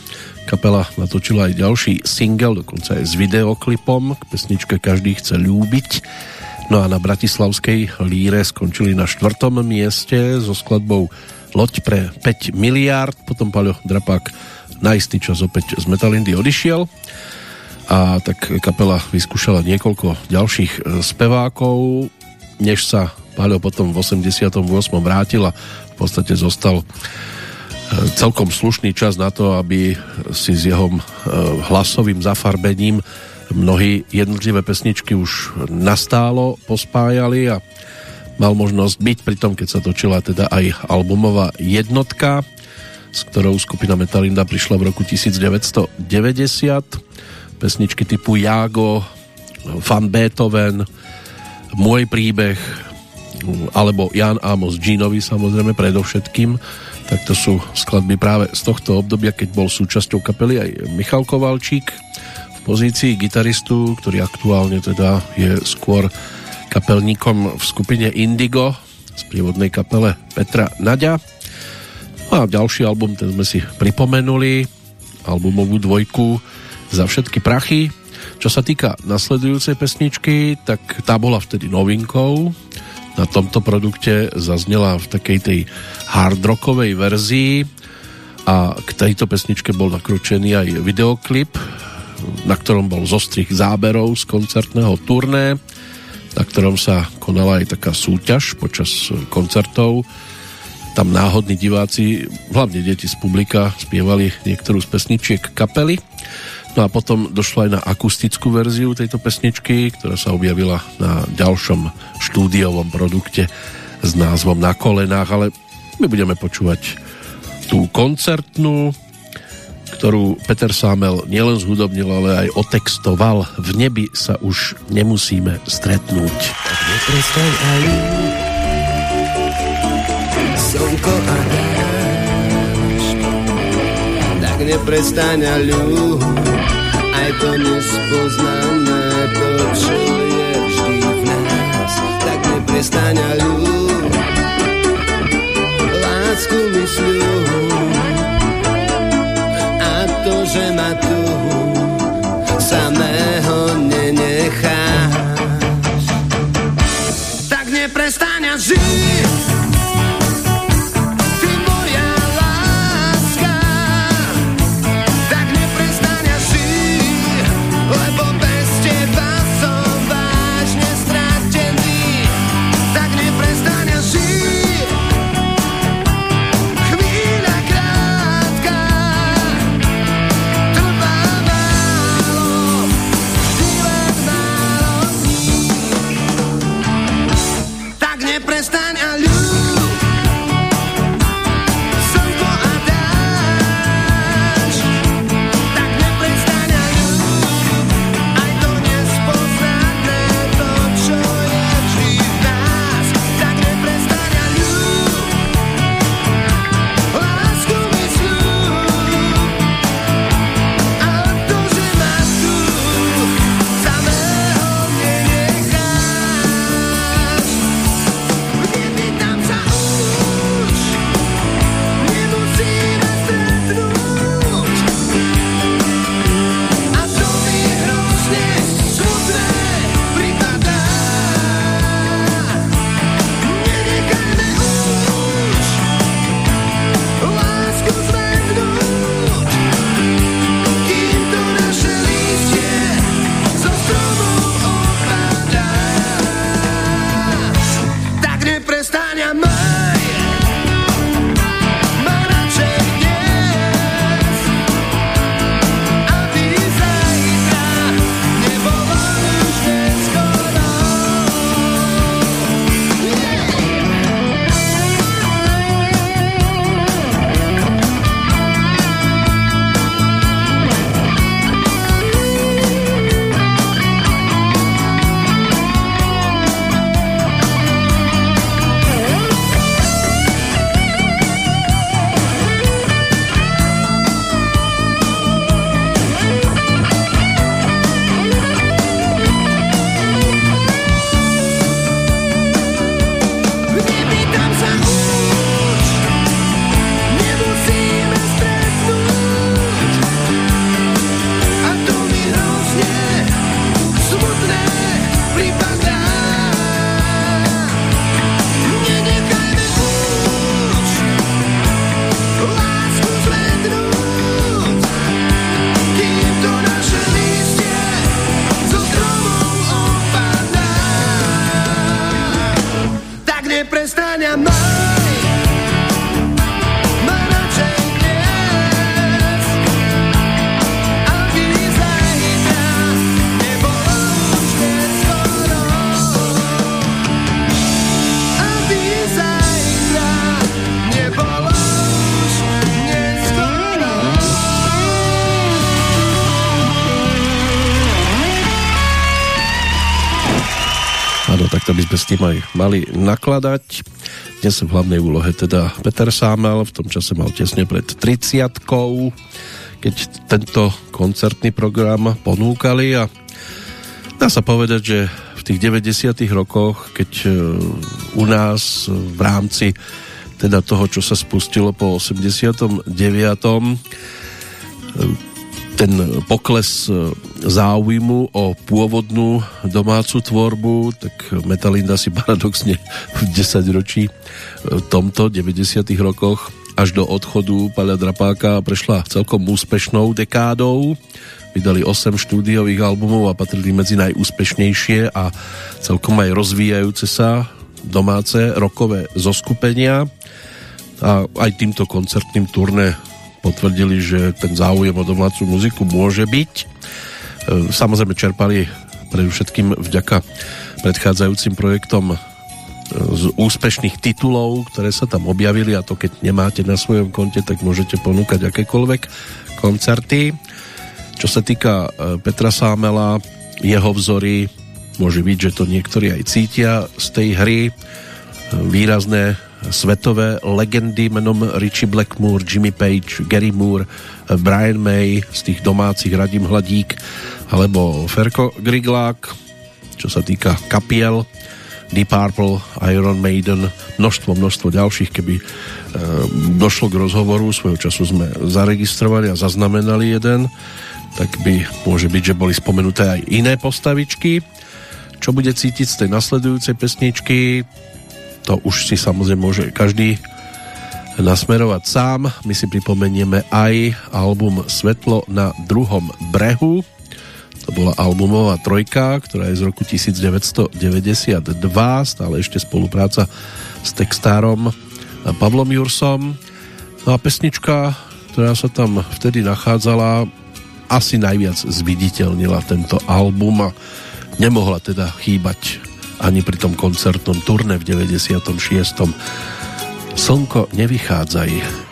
Kapela natočila aj ďalší single, dokonca aj s videoklipom k pesničke Každý chce ľúbiť No a na Bratislavskej líre skončili na štvrtom mieste so skladbou Loď pre 5 miliárd, potom Paľo Drapák na istý čas opäť z Metalindy odišiel a tak kapela vyskúšala niekoľko ďalších e, spevákov, než sa Paľo potom v 88. vrátil a v podstate zostal e, celkom slušný čas na to, aby si s jeho e, hlasovým zafarbením mnohí jednotlivé pesničky už nastálo pospájali a mal možnosť byť pri tom, keď sa točila teda aj albumová jednotka, s ktorou skupina Metalinda prišla v roku 1990. Pesničky typu Jago, Fan Beethoven, Môj príbeh, alebo Jan Amos Ginovi samozrejme predovšetkým, tak to sú skladby práve z tohto obdobia, keď bol súčasťou kapely aj Michal Kovalčík, pozícii gitaristu, ktorý aktuálne teda je skôr kapelníkom v skupine Indigo z prívodnej kapele Petra Nadia. A ďalší album, ten sme si pripomenuli, albumovú dvojku za všetky prachy. Čo sa týka nasledujúcej pesničky, tak tá bola vtedy novinkou. Na tomto produkte zaznela v takej tej hard rockovej verzii a k tejto pesničke bol nakručený aj videoklip na ktorom bol zostrih záberov z koncertného turné, na ktorom sa konala aj taká súťaž počas koncertov. Tam náhodní diváci, hlavne deti z publika, spievali niektorú z pesničiek kapely. No a potom došlo aj na akustickú verziu tejto pesničky, ktorá sa objavila na ďalšom štúdiovom produkte s názvom Na kolenách, ale my budeme počúvať tú koncertnú ktorú Peter Sámel nielen zhudobnil, ale aj otextoval. V nebi sa už nemusíme stretnúť. Tak neprestaň aj slnko a dážď. Tak neprestaň a aj to nespoznané, to, čo je vždy v nás. Tak neprestaň a lásku mysľu že ma tu samého nenecháš. Sme mali nakladať. Dnes v hlavnej úlohe teda Peter Sámel, v tom čase mal tesne pred 30 keď tento koncertný program ponúkali a dá sa povedať, že v tých 90 rokoch, keď e, u nás v rámci teda toho, čo sa spustilo po 89 ten pokles e, záujmu o pôvodnú domácu tvorbu, tak Metalinda si paradoxne v 10 ročí v tomto 90 rokoch až do odchodu Paľa Drapáka prešla celkom úspešnou dekádou. Vydali 8 štúdiových albumov a patrili medzi najúspešnejšie a celkom aj rozvíjajúce sa domáce rokové zoskupenia a aj týmto koncertným turné potvrdili, že ten záujem o domácu muziku môže byť. E, samozrejme čerpali predovšetkým vďaka predchádzajúcim projektom e, z úspešných titulov, ktoré sa tam objavili a to keď nemáte na svojom konte, tak môžete ponúkať akékoľvek koncerty. Čo sa týka e, Petra Sámela, jeho vzory, môže byť, že to niektorí aj cítia z tej hry. Výrazné svetové legendy menom Richie Blackmore, Jimmy Page, Gary Moore, Brian May z tých domácich Radim Hladík alebo Ferko Griglák, čo sa týka kapiel Deep Purple, Iron Maiden, množstvo, množstvo ďalších, keby e, došlo k rozhovoru, svojho času sme zaregistrovali a zaznamenali jeden, tak by môže byť, že boli spomenuté aj iné postavičky. Čo bude cítiť z tej nasledujúcej pesničky, to už si samozrejme môže každý nasmerovať sám. My si pripomenieme aj album Svetlo na druhom brehu. To bola albumová trojka, ktorá je z roku 1992, stále ešte spolupráca s textárom Pavlom Jursom. No a pesnička, ktorá sa tam vtedy nachádzala, asi najviac zviditeľnila tento album a nemohla teda chýbať ani pri tom koncertnom turne v 96. Slnko nevychádzaj.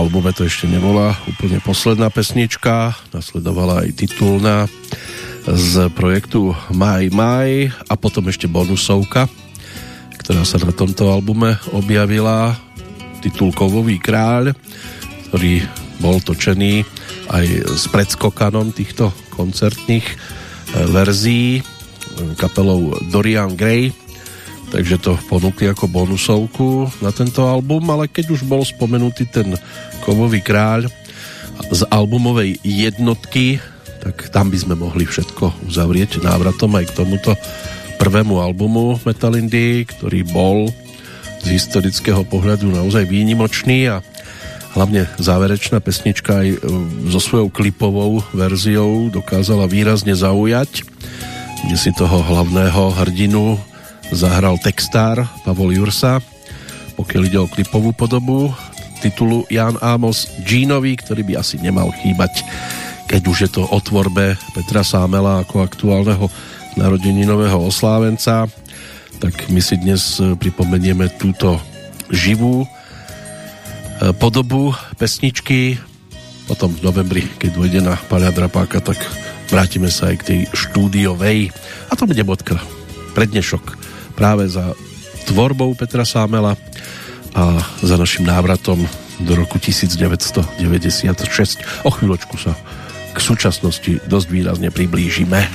Albume to ešte nebola úplne posledná pesnička, nasledovala aj titulná z projektu My My a potom ešte bonusovka, ktorá sa na tomto albume objavila, titul Kovový kráľ, ktorý bol točený aj s predskokanom týchto koncertných e, verzií kapelou Dorian Gray takže to ponúkli ako bonusovku na tento album, ale keď už bol spomenutý ten Kovový kráľ z albumovej jednotky, tak tam by sme mohli všetko uzavrieť návratom aj k tomuto prvému albumu Metal Indie, ktorý bol z historického pohľadu naozaj výnimočný a hlavne záverečná pesnička aj e, so svojou klipovou verziou dokázala výrazne zaujať, kde si toho hlavného hrdinu zahral textár Pavol Jursa, pokiaľ ide o klipovú podobu titulu Jan Amos Jeanovi, ktorý by asi nemal chýbať, keď už je to o tvorbe Petra Sámela ako aktuálneho narodeninového oslávenca, tak my si dnes pripomenieme túto živú E, podobu pesničky. Potom v novembri, keď dojde na Paľa Drapáka, tak vrátime sa aj k tej štúdiovej. A to bude bodka prednešok práve za tvorbou Petra Sámela a za našim návratom do roku 1996. O chvíľočku sa k súčasnosti dosť výrazne priblížime.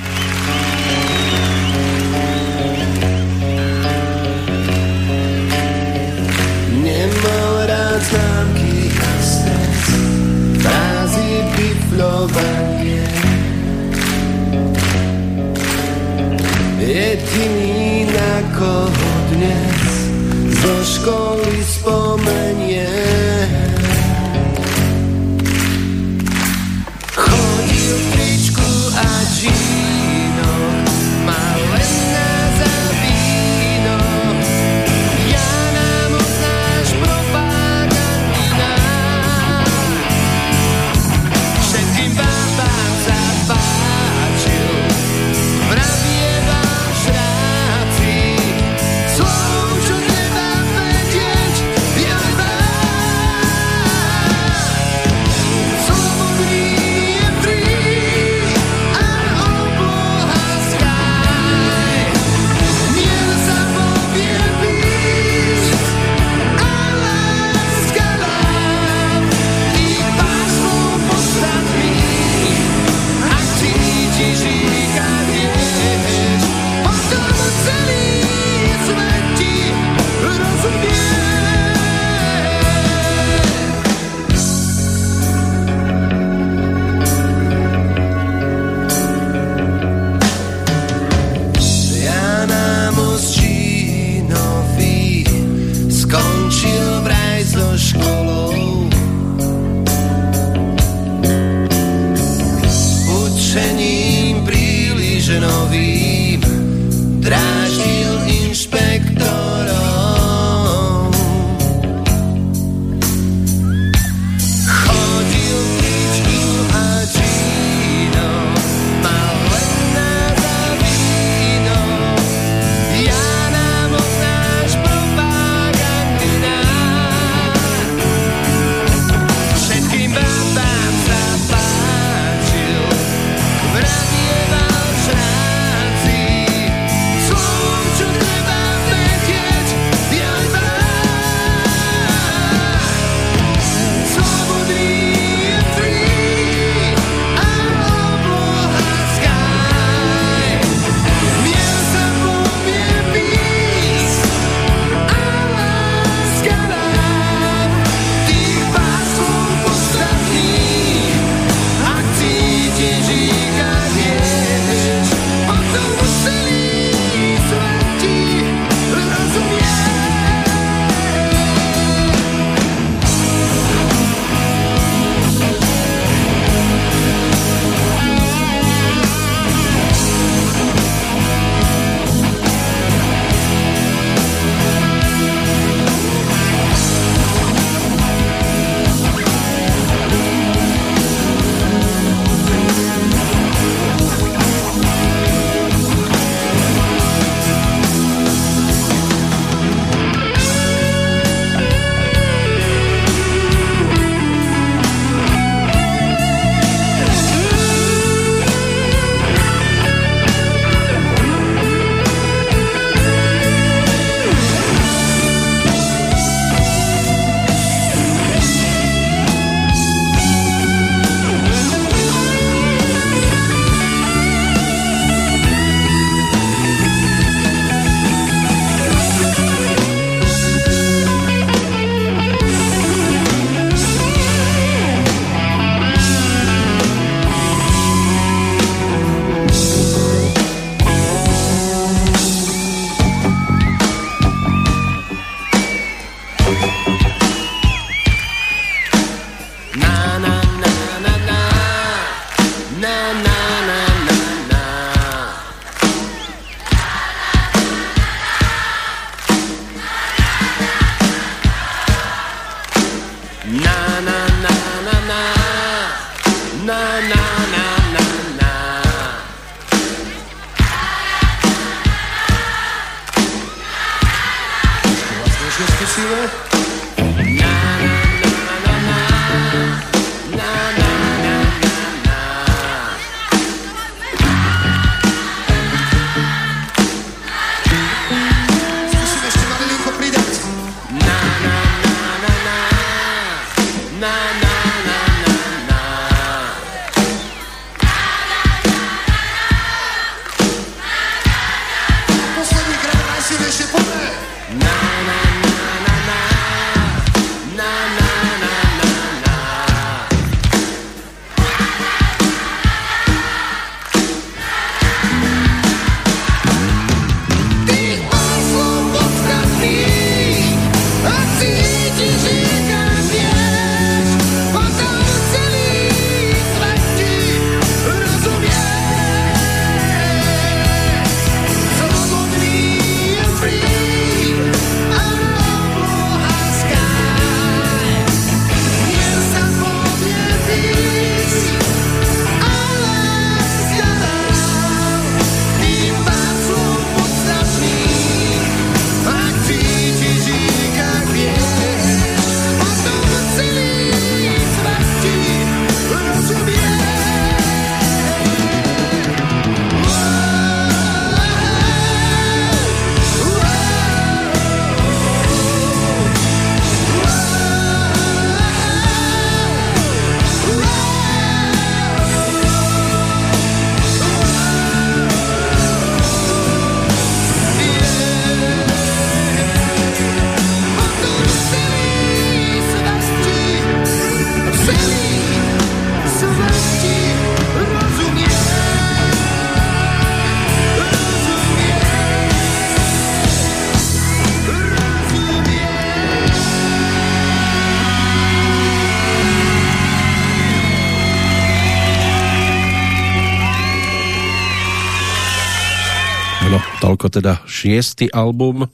Toľko teda šiestý album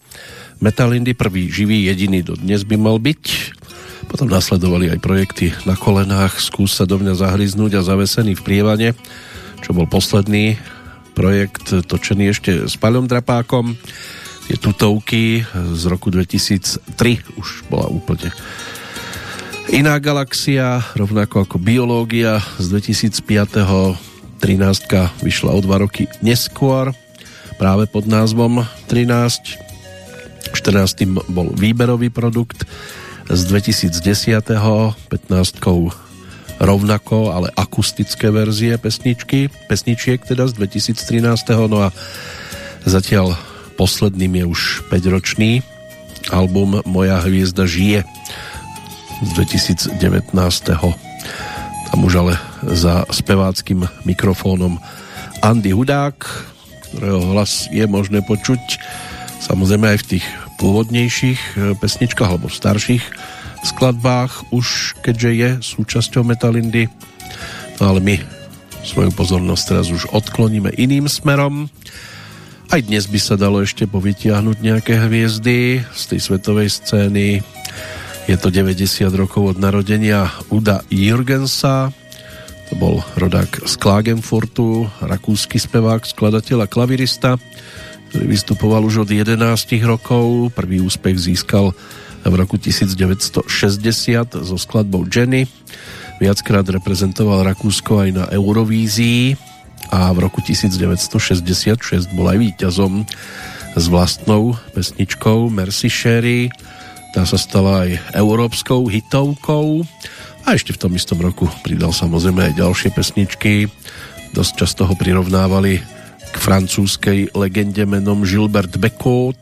Metalindy, prvý živý, jediný do dnes by mal byť. Potom nasledovali aj projekty na kolenách, skús sa do mňa zahryznúť a zavesený v prievane, čo bol posledný projekt točený ešte s Paľom Drapákom. Tie tutovky z roku 2003 už bola úplne iná galaxia, rovnako ako biológia z 2005. 13 vyšla o dva roky neskôr práve pod názvom 13. 14. bol výberový produkt z 2010. 15. rovnako, ale akustické verzie pesničky, pesničiek teda z 2013. No a zatiaľ posledným je už 5-ročný album Moja hviezda žije z 2019. Tam už ale za speváckým mikrofónom Andy Hudák, ktorého hlas je možné počuť samozrejme aj v tých pôvodnejších e, pesničkách alebo starších skladbách už keďže je súčasťou Metalindy no ale my svoju pozornosť teraz už odkloníme iným smerom. Aj dnes by sa dalo ešte povytiahnuť nejaké hviezdy z tej svetovej scény. Je to 90 rokov od narodenia Uda Jürgensa to bol rodák z Klagenfurtu, rakúsky spevák, skladateľ a klavirista, ktorý vystupoval už od 11 rokov. Prvý úspech získal v roku 1960 so skladbou Jenny. Viackrát reprezentoval Rakúsko aj na Eurovízii a v roku 1966 bol aj víťazom s vlastnou pesničkou Mercy Sherry. Tá sa stala aj európskou hitovkou a ešte v tom istom roku pridal samozrejme aj ďalšie pesničky. Dosť často ho prirovnávali k francúzskej legende menom Gilbert Becot.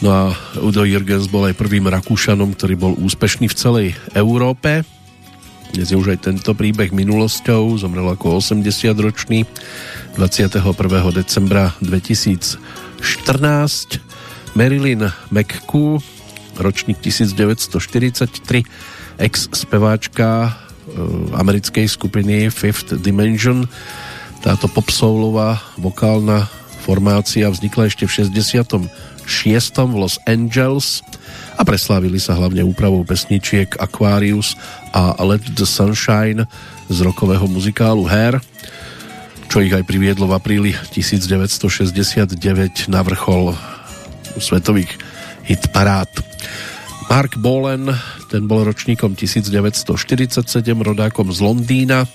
No a Udo Jürgens bol aj prvým Rakúšanom, ktorý bol úspešný v celej Európe. Dnes je už aj tento príbeh minulosťou. Zomrel ako 80-ročný 21. decembra 2014. Marilyn McCoo, ročník 1943, ex-speváčka e, americkej skupiny Fifth Dimension. Táto popsoulová vokálna formácia vznikla ešte v 66. v Los Angeles a preslávili sa hlavne úpravou pesničiek Aquarius a Let the Sunshine z rokového muzikálu Hair, čo ich aj priviedlo v apríli 1969 na vrchol svetových hitparád. Mark Bolen, ten bol ročníkom 1947, rodákom z Londýna,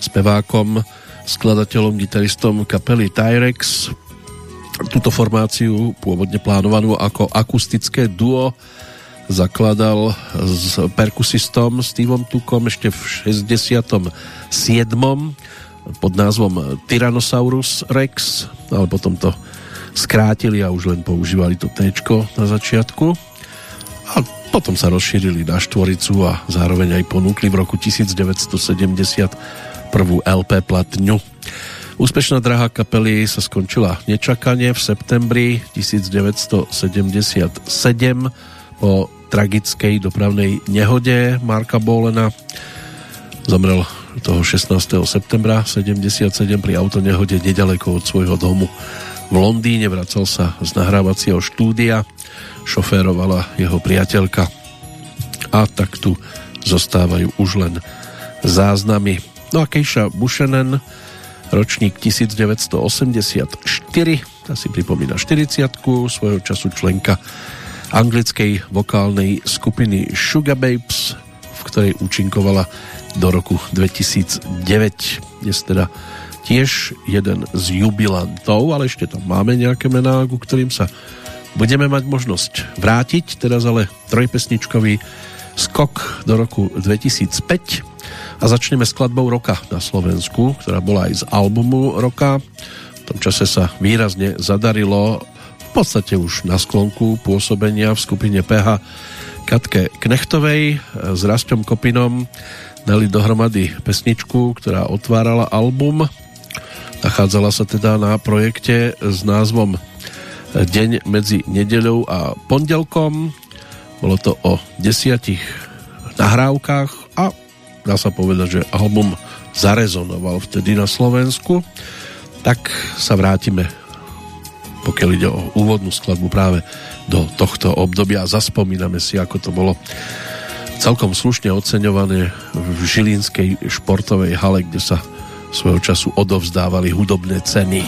spevákom, skladateľom, gitaristom kapely Tyrex. Túto formáciu, pôvodne plánovanú ako akustické duo, zakladal s perkusistom Steveom Tukom ešte v 67. pod názvom Tyrannosaurus Rex, ale potom to skrátili a už len používali to T na začiatku. A potom sa rozšírili na štvoricu a zároveň aj ponúkli v roku 1970 prvú LP platňu. Úspešná drahá kapely sa skončila nečakane v septembri 1977 po tragickej dopravnej nehode Marka Bolena. Zomrel toho 16. septembra 77 pri autonehode nedaleko od svojho domu v Londýne. Vracal sa z nahrávacieho štúdia šoférovala jeho priateľka a tak tu zostávajú už len záznamy. No a Kejša Buchanan, ročník 1984, tá si pripomína 40 svojho času členka anglickej vokálnej skupiny Sugar Babes, v ktorej účinkovala do roku 2009. Dnes teda tiež jeden z jubilantov, ale ešte tam máme nejaké mená, ku ktorým sa budeme mať možnosť vrátiť, teraz ale trojpesničkový skok do roku 2005 a začneme skladbou roka na Slovensku, ktorá bola aj z albumu roka. V tom čase sa výrazne zadarilo v podstate už na sklonku pôsobenia v skupine PH Katke Knechtovej s Rastom Kopinom dali dohromady pesničku, ktorá otvárala album. Nachádzala sa teda na projekte s názvom deň medzi nedeľou a pondelkom. Bolo to o desiatich nahrávkach a dá sa povedať, že album zarezonoval vtedy na Slovensku. Tak sa vrátime, pokiaľ ide o úvodnú skladbu práve do tohto obdobia a zaspomíname si, ako to bolo celkom slušne oceňované v Žilínskej športovej hale, kde sa svojho času odovzdávali hudobné ceny.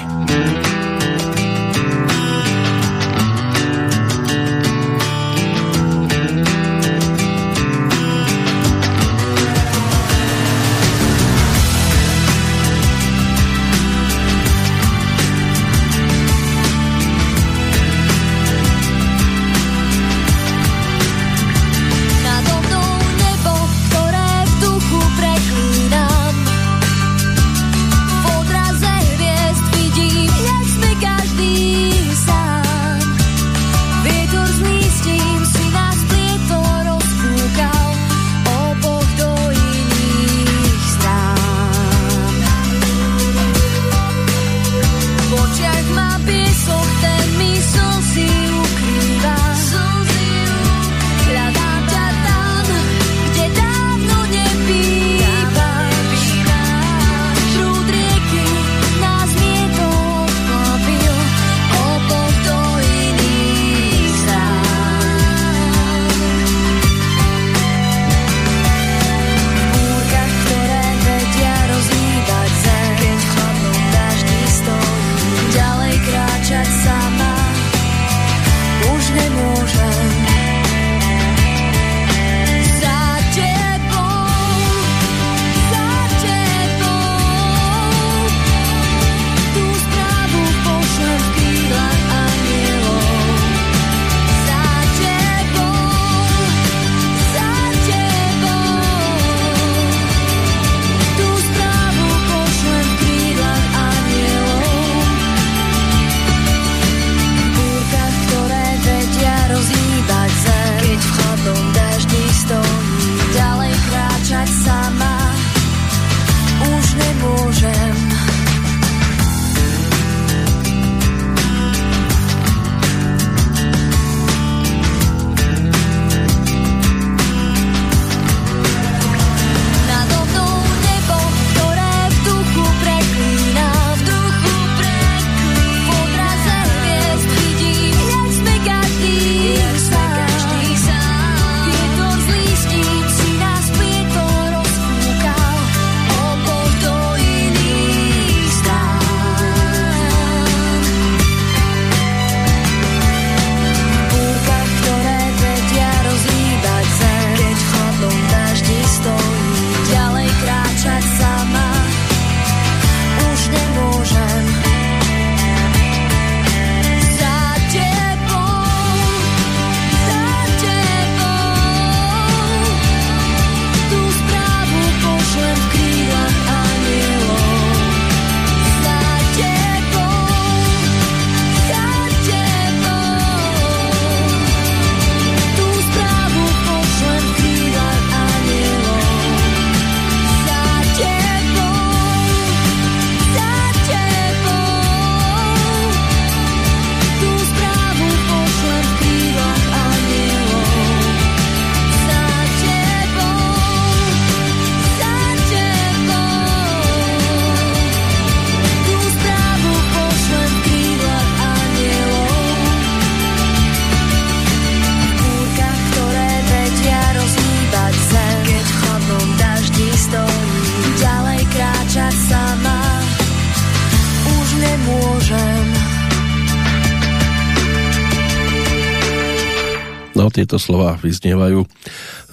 Tieto slova vyznievajú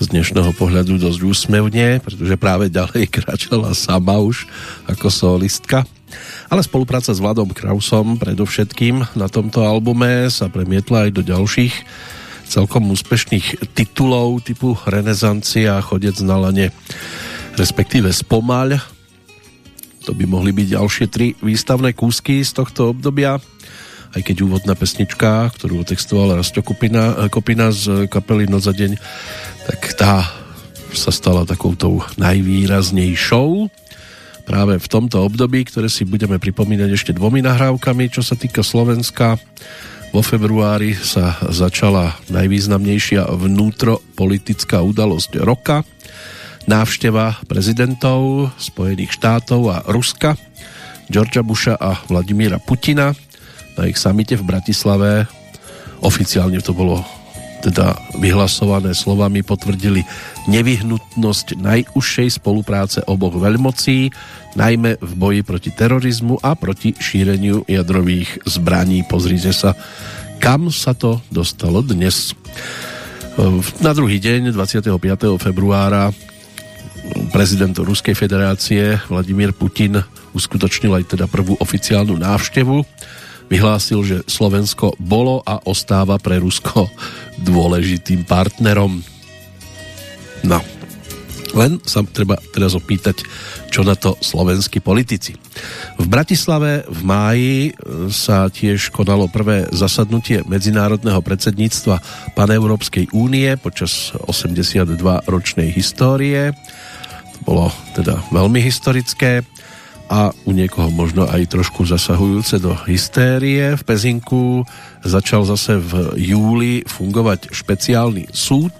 z dnešného pohľadu dosť úsmevne, pretože práve ďalej kráčala sama už ako solistka. Ale spolupráca s Vladom Krausom predovšetkým na tomto albume sa premietla aj do ďalších celkom úspešných titulov typu Renesancia, Chodec na lane, respektíve Spomaľ. To by mohli byť ďalšie tri výstavné kúsky z tohto obdobia aj keď úvodná pesnička, ktorú textoval Rasto Kopina, Kopina z kapely Noc za deň, tak tá sa stala takoutou najvýraznejšou práve v tomto období, ktoré si budeme pripomínať ešte dvomi nahrávkami, čo sa týka Slovenska. Vo februári sa začala najvýznamnejšia vnútropolitická udalosť roka, návšteva prezidentov Spojených štátov a Ruska, Georgia Busha a Vladimíra Putina na ich samite v Bratislave. Oficiálne to bolo teda vyhlasované slovami potvrdili nevyhnutnosť najúžšej spolupráce oboch veľmocí, najmä v boji proti terorizmu a proti šíreniu jadrových zbraní. Pozrite sa, kam sa to dostalo dnes. Na druhý deň, 25. februára, prezident Ruskej federácie Vladimír Putin uskutočnil aj teda prvú oficiálnu návštevu vyhlásil, že Slovensko bolo a ostáva pre Rusko dôležitým partnerom. No, len sa treba teraz opýtať, čo na to slovenskí politici. V Bratislave v máji e, sa tiež konalo prvé zasadnutie medzinárodného predsedníctva Paneurópskej únie počas 82-ročnej histórie. To bolo teda veľmi historické a u niekoho možno aj trošku zasahujúce do hystérie. V Pezinku začal zase v júli fungovať špeciálny súd.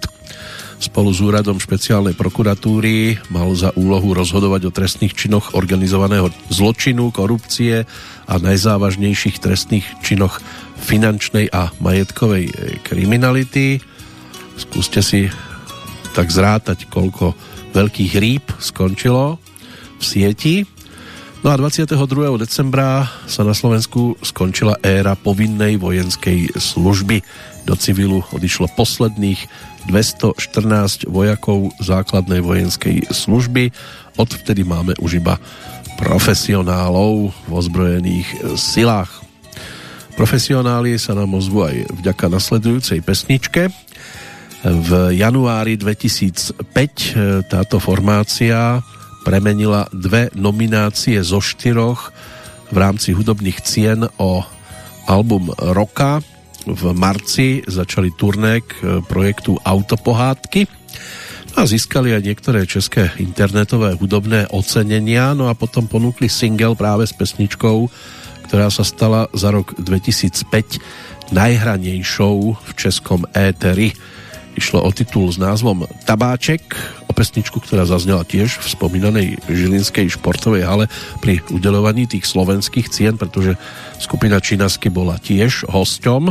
Spolu s úradom špeciálnej prokuratúry mal za úlohu rozhodovať o trestných činoch organizovaného zločinu, korupcie a najzávažnejších trestných činoch finančnej a majetkovej kriminality. Skúste si tak zrátať, koľko veľkých rýb skončilo v sieti No a 22. decembra sa na Slovensku skončila éra povinnej vojenskej služby. Do civilu odišlo posledných 214 vojakov základnej vojenskej služby. Odvtedy máme už iba profesionálov v ozbrojených silách. Profesionáli sa nám ozvu aj vďaka nasledujúcej pesničke. V januári 2005 táto formácia premenila dve nominácie zo štyroch v rámci hudobných cien o album roka. V marci začali turné k e, projektu Autopohádky a získali aj niektoré české internetové hudobné ocenenia, no a potom ponúkli single práve s pesničkou, ktorá sa stala za rok 2005 najhranejšou v českom éteri. Išlo o titul s názvom Tabáček, pesničku, ktorá zaznela tiež v spomínanej Žilinskej športovej hale pri udelovaní tých slovenských cien, pretože skupina Činasky bola tiež hosťom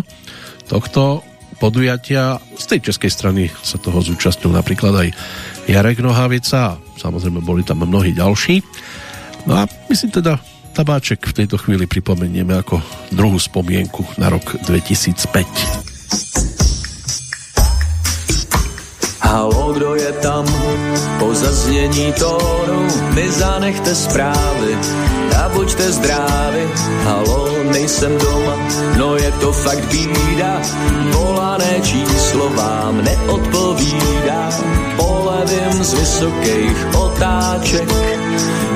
tohto podujatia. Z tej českej strany sa toho zúčastnil napríklad aj Jarek Nohavica a samozrejme boli tam mnohí ďalší. No a my si teda tabáček v tejto chvíli pripomenieme ako druhú spomienku na rok 2005. Halo, kdo je tam? Po zaznění tónu mi zanechte zprávy a buďte zdraví. Halo, nejsem doma, no je to fakt bída. Volané číslo vám neodpovídá. Polevím z vysokých otáček,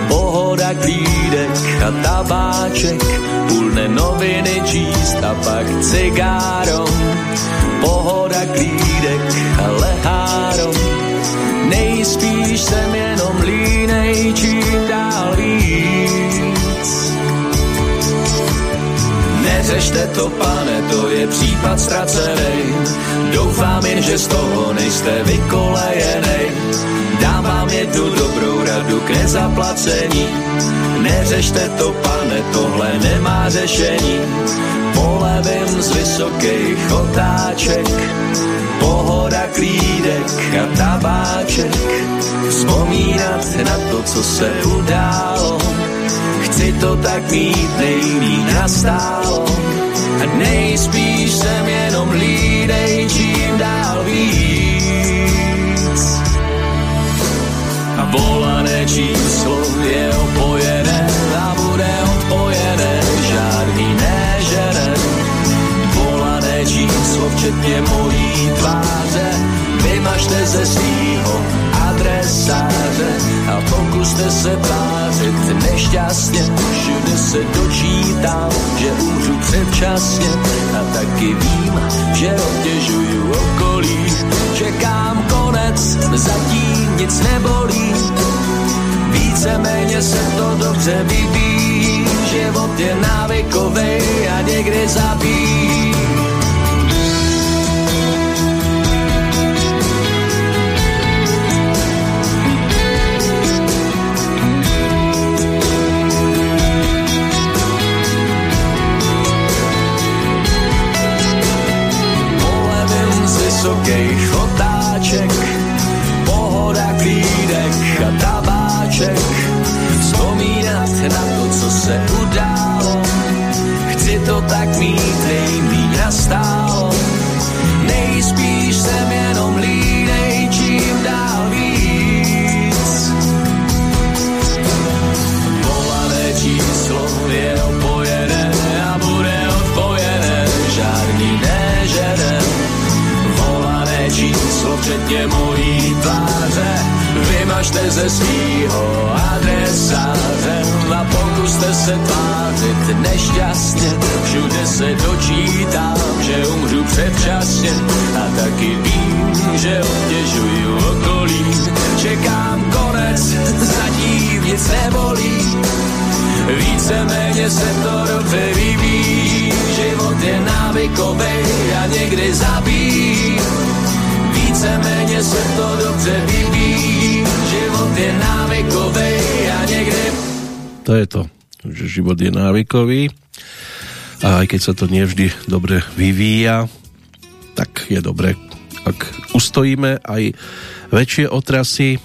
pohoda klídek a tabáček. Půlne noviny číst a pak cigárom pohoda klídek lehárom. Nejspíš jsem jenom línej, čím dál. Neřešte to, pane, to je případ ztracený. Doufám jen, že z toho nejste vykolejenej. Dám vám jednu dobrou radu k nezaplacení. Neřešte to, pane, tohle nemá řešení polevím z vysokých otáček, pohoda klídek a tabáček, vzpomínat na to, co se událo, chci to tak mít nejmí nastálo, a nejspíš jsem jenom lídej čím dál víc. A volané číslo je opojené včetně mojí tváře, vymažte ze svýho adresáře a pokuste se tvářit nešťastně. Všude se dočítám, že umřu předčasně a taky vím, že obtěžuju okolí. Čekám konec, zatím nic nebolí. Víceméně se to dobře vyvíjí, život je návykovej a někdy zabíjí. Vysokých otáček, pohoda, klídek a tabáček. Vzpomínat na to, co se událo, chci to tak mít nejmíň nastálo. Včetně mojí tváře, vymažte ze svýho adresáře a pokuste se tvářit nešťastně. Všude se dočítám, že umřu předčasně a taky vím, že obtěžuju okolí. Čekám konec, zatím nic nebolí. Víceméně se to dobře vyvíjí, život je návykovej a někdy zabíjí. Víceméně se to dobře vyvíjí, život je návykovej a někdy... To je to, že život je návykový a aj keď sa to nevždy dobre vyvíja, tak je dobre, ak ustojíme aj väčšie otrasy.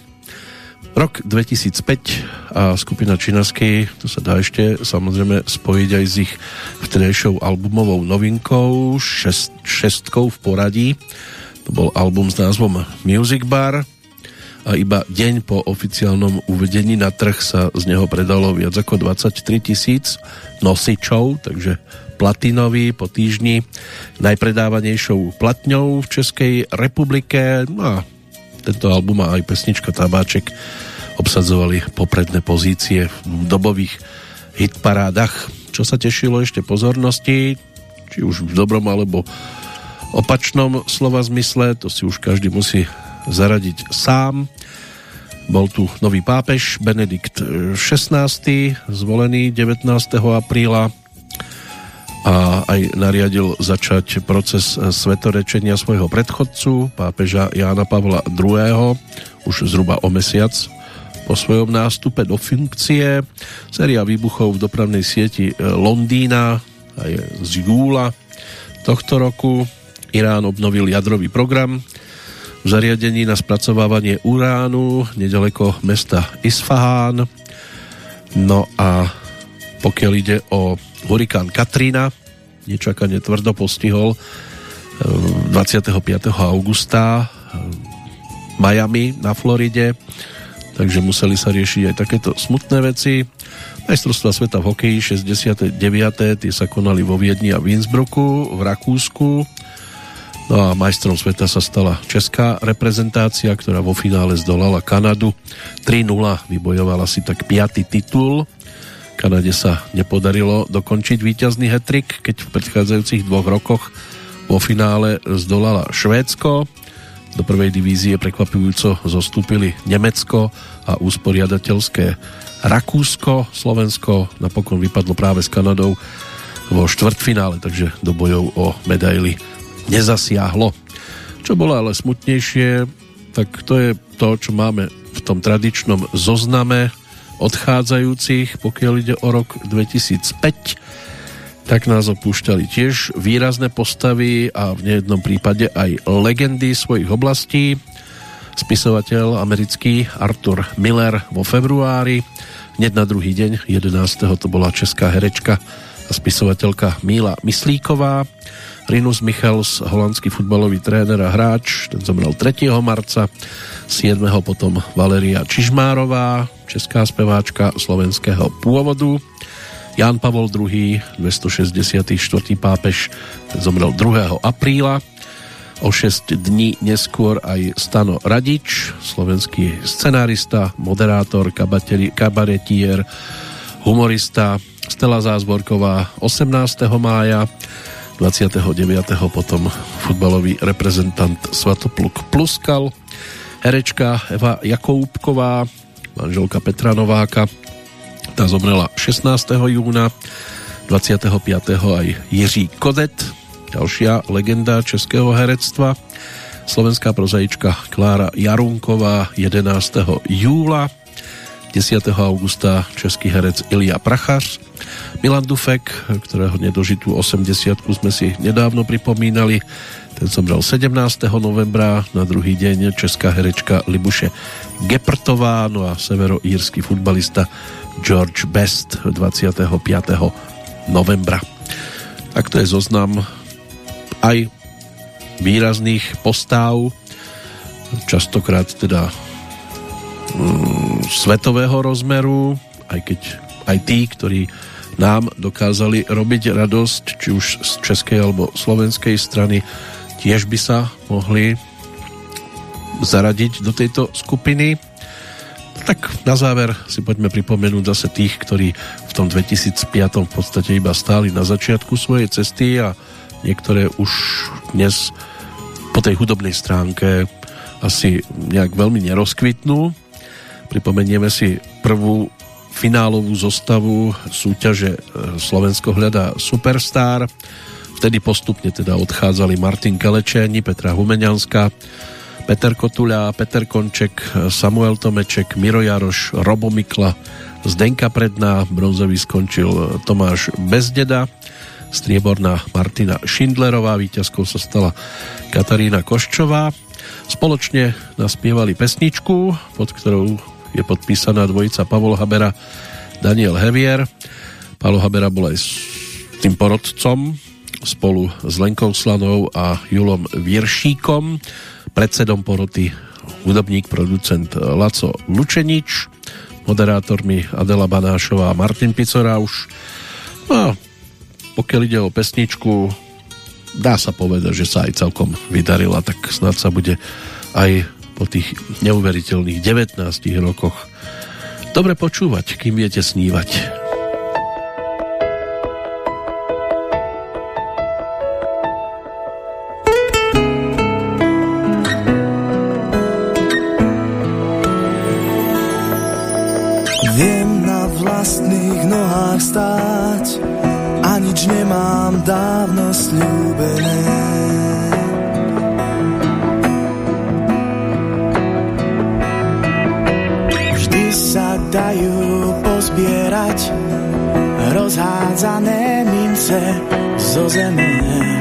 Rok 2005 a skupina Činasky, to sa dá ešte samozrejme spojiť aj s ich vtedejšou albumovou novinkou, šest, šestkou v poradí. To bol album s názvom Music Bar a iba deň po oficiálnom uvedení na trh sa z neho predalo viac ako 23 tisíc nosičov, takže platinový po týždni najpredávanejšou platňou v Českej republike. No a tento album a aj pesnička Tabáček obsadzovali popredné pozície v dobových hitparádach, čo sa tešilo ešte pozornosti, či už v dobrom alebo opačnom slova zmysle, to si už každý musí zaradiť sám. Bol tu nový pápež Benedikt XVI, zvolený 19. apríla a aj nariadil začať proces svetorečenia svojho predchodcu, pápeža Jána Pavla II. už zhruba o mesiac po svojom nástupe do funkcie. Séria výbuchov v dopravnej sieti Londýna aj z júla tohto roku. Irán obnovil jadrový program v zariadení na spracovávanie uránu nedaleko mesta Isfahán. No a pokiaľ ide o hurikán Katrina, nečakane tvrdo postihol 25. augusta Miami na Floride, takže museli sa riešiť aj takéto smutné veci. Majstrovstva sveta v hokeji 69. tie sa konali vo Viedni a v Innsbrucku v Rakúsku. No a majstrom sveta sa stala česká reprezentácia, ktorá vo finále zdolala Kanadu. 3-0 vybojovala si tak 5. titul Kanade sa nepodarilo dokončiť víťazný hetrik, keď v predchádzajúcich dvoch rokoch vo finále zdolala Švédsko. Do prvej divízie prekvapujúco zostúpili Nemecko a usporiadateľské Rakúsko. Slovensko napokon vypadlo práve s Kanadou vo štvrtfinále, takže do bojov o medaily nezasiahlo. Čo bolo ale smutnejšie, tak to je to, čo máme v tom tradičnom zozname odchádzajúcich, pokiaľ ide o rok 2005, tak nás opúšťali tiež výrazné postavy a v nejednom prípade aj legendy svojich oblastí. Spisovateľ americký Arthur Miller vo februári, hneď na druhý deň, 11. to bola česká herečka a spisovateľka Míla Myslíková. Rinus Michels, holandský futbalový tréner a hráč, ten zomrel 3. marca, 7. potom Valeria Čižmárová, česká speváčka slovenského pôvodu, Jan Pavol II, 264. pápež, ten zomrel 2. apríla, o 6 dní neskôr aj Stano Radič, slovenský scenárista, moderátor, kabaretier, humorista, Stela Zázborková 18. mája, 29. potom futbalový reprezentant Svatopluk Pluskal, herečka Eva Jakoubková, manželka Petra Nováka, tá zomrela 16. júna, 25. aj Jiří Kodet, ďalšia legenda českého herectva, slovenská prozaička Klára Jarunková 11. júla, 10. augusta český herec Ilia Prachař, Milan Dufek, ktorého nedožitú 80 sme si nedávno pripomínali, ten zomrel 17. novembra, na druhý deň česká herečka Libuše Geprtová, no a severoírsky futbalista George Best 25. novembra. Tak to je zoznam aj výrazných postáv, častokrát teda mm, svetového rozmeru, aj keď aj tí, ktorí nám dokázali robiť radosť, či už z českej alebo slovenskej strany, tiež by sa mohli zaradiť do tejto skupiny. Tak na záver si poďme pripomenúť zase tých, ktorí v tom 2005 v podstate iba stáli na začiatku svojej cesty a niektoré už dnes po tej hudobnej stránke asi nejak veľmi nerozkvitnú. Pripomenieme si prvú finálovú zostavu súťaže e, Slovensko hľadá Superstar. Vtedy postupne teda odchádzali Martin Kalečeni, Petra Humeňanská, Peter Kotuľa, Peter Konček, Samuel Tomeček, Miro Jaroš, Robo Mikla, Zdenka Predná, bronzový skončil Tomáš Bezdeda, strieborná Martina Šindlerová, víťazkou sa stala Katarína Koščová. Spoločne naspievali pesničku, pod ktorou je podpísaná dvojica Pavol Habera, Daniel Hevier. Pavol Habera bol aj tým porodcom spolu s Lenkou Slanou a Julom Vieršíkom, predsedom poroty hudobník, producent Laco Lučenič, moderátormi Adela Banášová a Martin Picora už. No pokiaľ ide o pesničku, dá sa povedať, že sa aj celkom vydarila, tak snad sa bude aj po tých neuveriteľných 19 rokoch dobre počúvať, kým viete snívať. Viem na vlastných nohách stáť a nič nemám dávno slúbené. Dajú pozbierať rozhádzané mince zo zeme.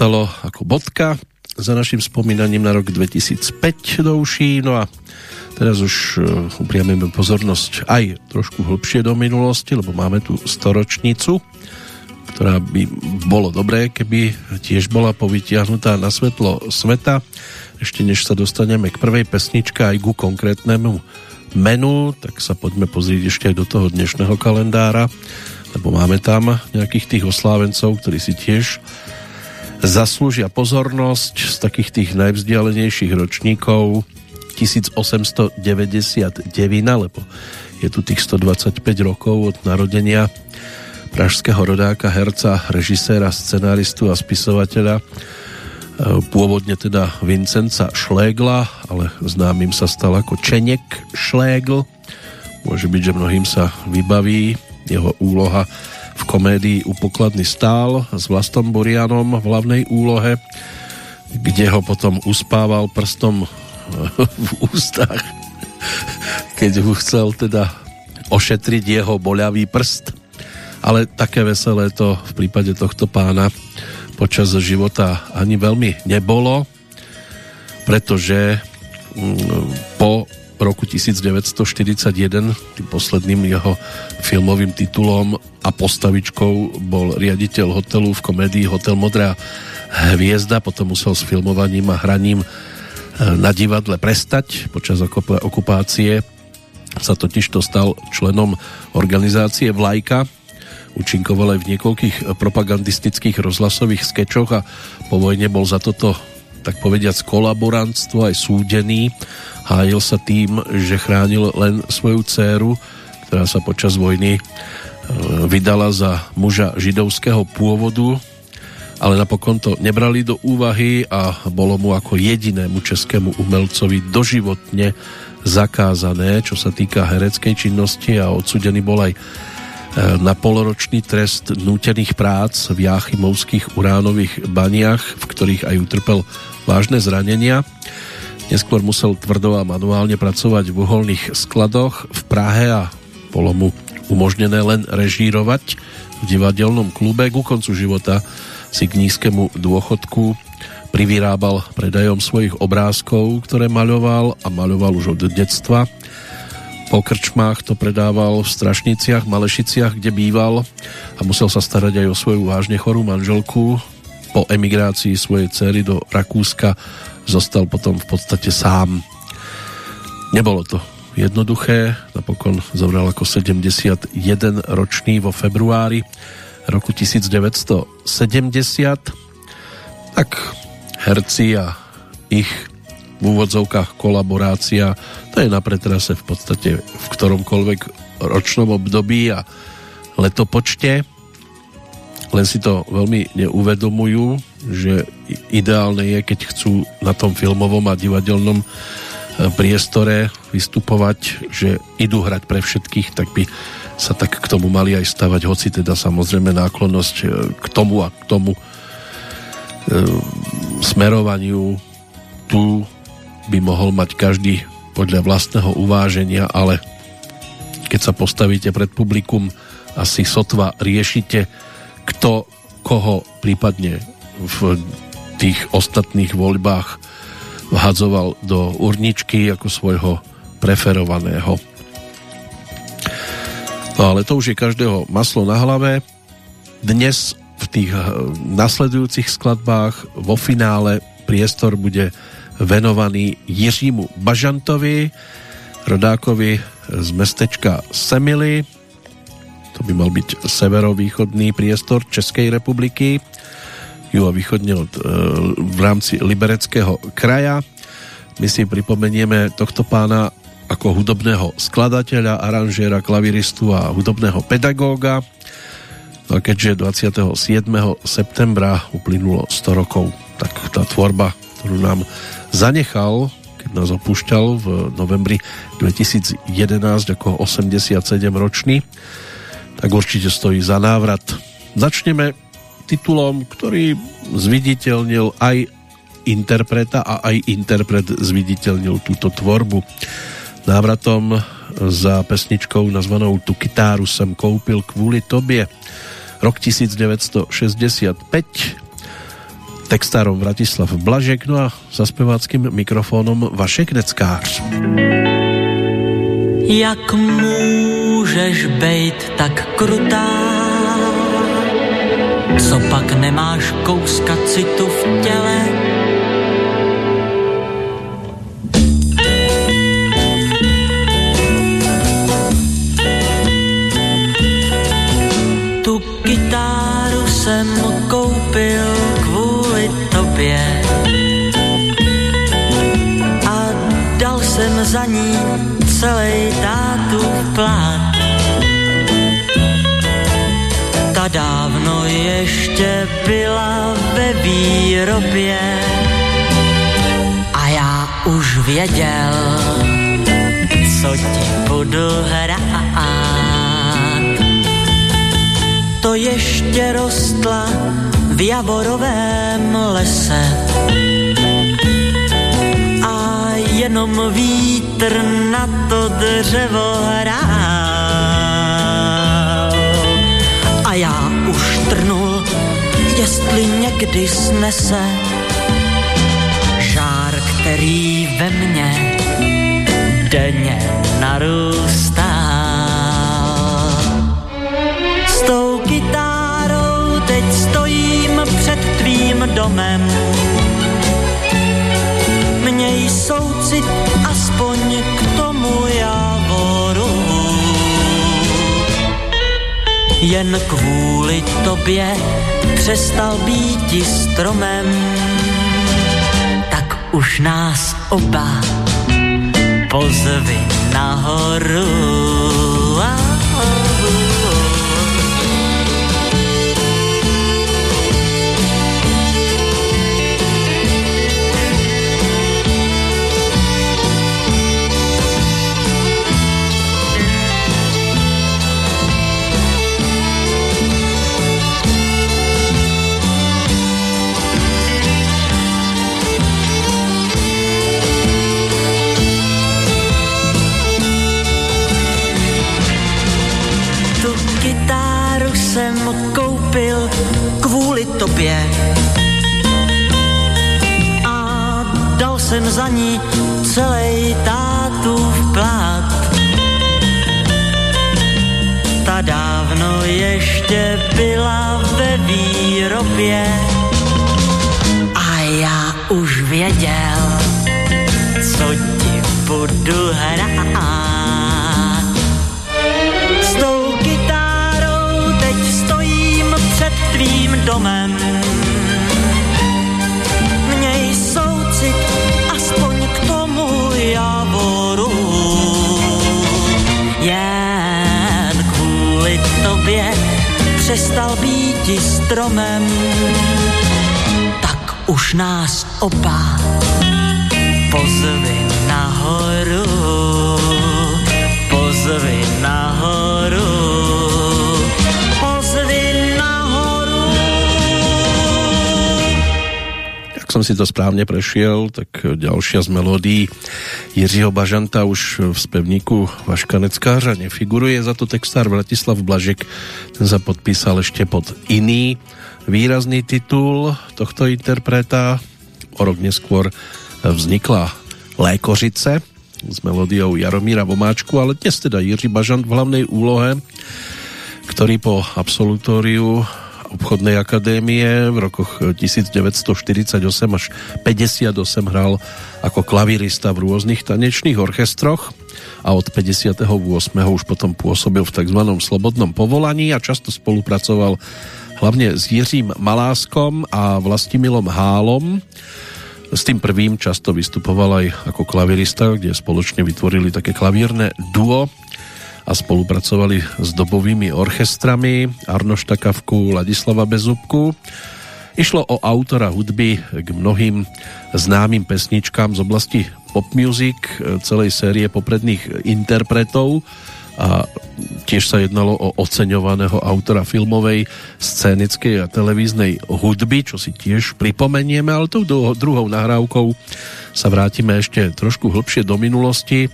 Dostalo ako bodka za našim spomínaním na rok 2005 do uší. No a teraz už uh, upriamíme pozornosť aj trošku hlbšie do minulosti, lebo máme tu storočnicu, ktorá by bolo dobré, keby tiež bola povytiahnutá na svetlo sveta. Ešte než sa dostaneme k prvej pesničke aj ku konkrétnemu menu, tak sa poďme pozrieť ešte aj do toho dnešného kalendára, lebo máme tam nejakých tých oslávencov, ktorí si tiež zaslúžia pozornosť z takých tých najvzdialenejších ročníkov 1899, lebo je tu tých 125 rokov od narodenia pražského rodáka, herca, režiséra, scenáristu a spisovateľa e, pôvodne teda Vincenca Šlégla, ale známym sa stal ako Čenek Šlégl. Môže byť, že mnohým sa vybaví jeho úloha v komédii Upokladný stál s Vlastom Burianom v hlavnej úlohe, kde ho potom uspával prstom v ústach, keď ho chcel teda ošetriť jeho boľavý prst. Ale také veselé to v prípade tohto pána počas života ani veľmi nebolo, pretože mm, po roku 1941 tým posledným jeho filmovým titulom a postavičkou bol riaditeľ hotelu v komédii Hotel Modrá hviezda, potom musel s filmovaním a hraním e, na divadle prestať počas okupácie sa totiž to stal členom organizácie Vlajka účinkoval aj v niekoľkých propagandistických rozhlasových skečoch a po vojne bol za toto tak povediac kolaborantstvo aj súdený. Hájil sa tým, že chránil len svoju dceru, ktorá sa počas vojny e, vydala za muža židovského pôvodu, ale napokon to nebrali do úvahy a bolo mu ako jedinému českému umelcovi doživotne zakázané, čo sa týka hereckej činnosti a odsudený bol aj na poloročný trest nútených prác v Jáchymovských uránových baniach, v ktorých aj utrpel vážne zranenia. Neskôr musel tvrdo a manuálne pracovať v uholných skladoch v Prahe a bolo mu umožnené len režírovať v divadelnom klube. Ku koncu života si k nízkemu dôchodku privyrábal predajom svojich obrázkov, ktoré maľoval a maľoval už od detstva po krčmách to predával v Strašniciach, Malešiciach, kde býval a musel sa starať aj o svoju vážne chorú manželku. Po emigrácii svojej cery do Rakúska zostal potom v podstate sám. Nebolo to jednoduché, napokon zomrel ako 71 ročný vo februári roku 1970. Tak herci a ich v úvodzovkách kolaborácia, to je na pretrase v podstate v ktoromkoľvek ročnom období a letopočte. Len si to veľmi neuvedomujú, že ideálne je, keď chcú na tom filmovom a divadelnom e, priestore vystupovať, že idú hrať pre všetkých, tak by sa tak k tomu mali aj stavať, hoci teda samozrejme náklonnosť e, k tomu a k tomu e, smerovaniu tu by mohol mať každý podľa vlastného uváženia, ale keď sa postavíte pred publikum, asi sotva riešite, kto koho prípadne v tých ostatných voľbách vhadzoval do urničky ako svojho preferovaného. No ale to už je každého maslo na hlave. Dnes v tých eh, nasledujúcich skladbách vo finále priestor bude venovaný Jiřímu Bažantovi, rodákovi z mestečka Semily. To by mal byť severovýchodný priestor Českej republiky, juhovýchodne od, e, v rámci Libereckého kraja. My si pripomenieme tohto pána ako hudobného skladateľa, aranžéra, klaviristu a hudobného pedagóga. No a keďže 27. septembra uplynulo 100 rokov, tak tá tvorba, ktorú nám zanechal, keď nás opúšťal v novembri 2011 ako 87 ročný, tak určite stojí za návrat. Začneme titulom, ktorý zviditeľnil aj interpreta a aj interpret zviditeľnil túto tvorbu. Návratom za pesničkou nazvanou Tu kytáru som koupil kvôli tobie. Rok 1965 textárom Vratislav Blažek, no a za speváckým mikrofónom Vašek Neckář. Jak můžeš bejt tak krutá? Co pak nemáš kouska citu v těle? Tu kytáru jsem koupil kvůli tobě a dal jsem za ní celý tátu plát. Dávno ještě byla ve výrobě a já už věděl, co ti budu hrát. To ještě rostla v javorovém lese a jenom vítr na to dřevo hrál. Jestli někdy snese žár, který ve mně denně narůstá. S tou kytárou teď stojím před tvým domem. Měj soucit aspoň k tomu javoru. Jen kvůli tobě přestal být stromem, tak už nás oba pozvi nahoru. Jsem za ní celý tátův plát. Ta dávno ještě byla ve výrobě a já už věděl, co ti budu hrát. S tou kytárou teď stojím před tvým domem. Přestal být stromem, tak už nás oba pozvi nahoru, pozvi som si to správne prešiel, tak ďalšia z melódií Jiřího Bažanta už v spevníku Vaška Neckářa nefiguruje, za to textár Vratislav Blažek, ten sa podpísal ešte pod iný výrazný titul tohto interpreta. O rok neskôr vznikla Lékořice s melódiou Jaromíra Vomáčku, ale dnes teda Jiří Bažant v hlavnej úlohe, ktorý po absolutóriu obchodnej akadémie. V rokoch 1948 až 58 hral ako klavírista v rôznych tanečných orchestroch a od 58. už potom pôsobil v tzv. slobodnom povolaní a často spolupracoval hlavne s Jiřím Maláskom a Vlastimilom Hálom. S tým prvým často vystupoval aj ako klavirista, kde spoločne vytvorili také klavírne duo a spolupracovali s dobovými orchestrami Arnoš Takavku, Ladislava Bezubku. Išlo o autora hudby k mnohým známym pesničkám z oblasti pop music, celej série popredných interpretov a tiež sa jednalo o oceňovaného autora filmovej, scénickej a televíznej hudby, čo si tiež pripomenieme, ale tou druhou nahrávkou sa vrátime ešte trošku hlbšie do minulosti,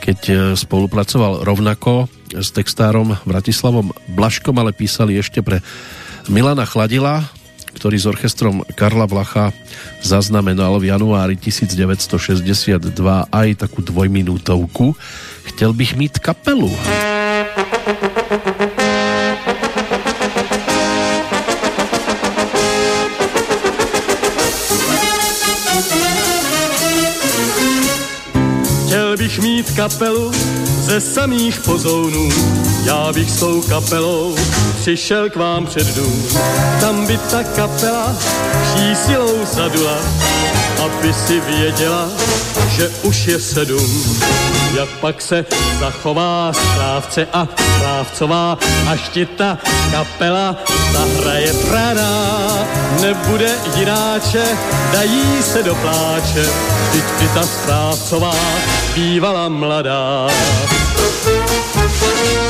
keď e, spolupracoval rovnako s textárom Vratislavom Blaškom, ale písali ešte pre Milana Chladila, ktorý s orchestrom Karla Vlacha zaznamenal v januári 1962 aj takú dvojminútovku. Chtěl bych mít kapelu. Chtěl kapelu ze samých pozounů, já bych s tou kapelou přišel k vám před dům. Tam by ta kapela vší silou zadula, aby si věděla, že už je sedm. Jak pak se zachová správce a správcová, až ti ta kapela zahraje praná. Nebude jináče, dají se do pláče, vždyť i ta správcová bývala mladá. Chtěl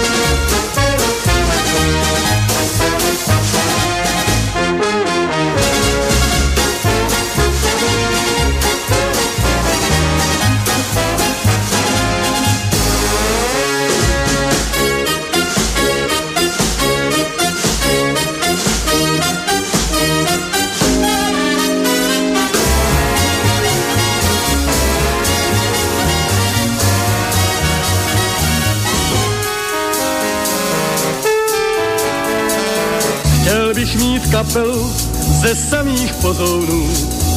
bych mít kapelu ze samých pozounů,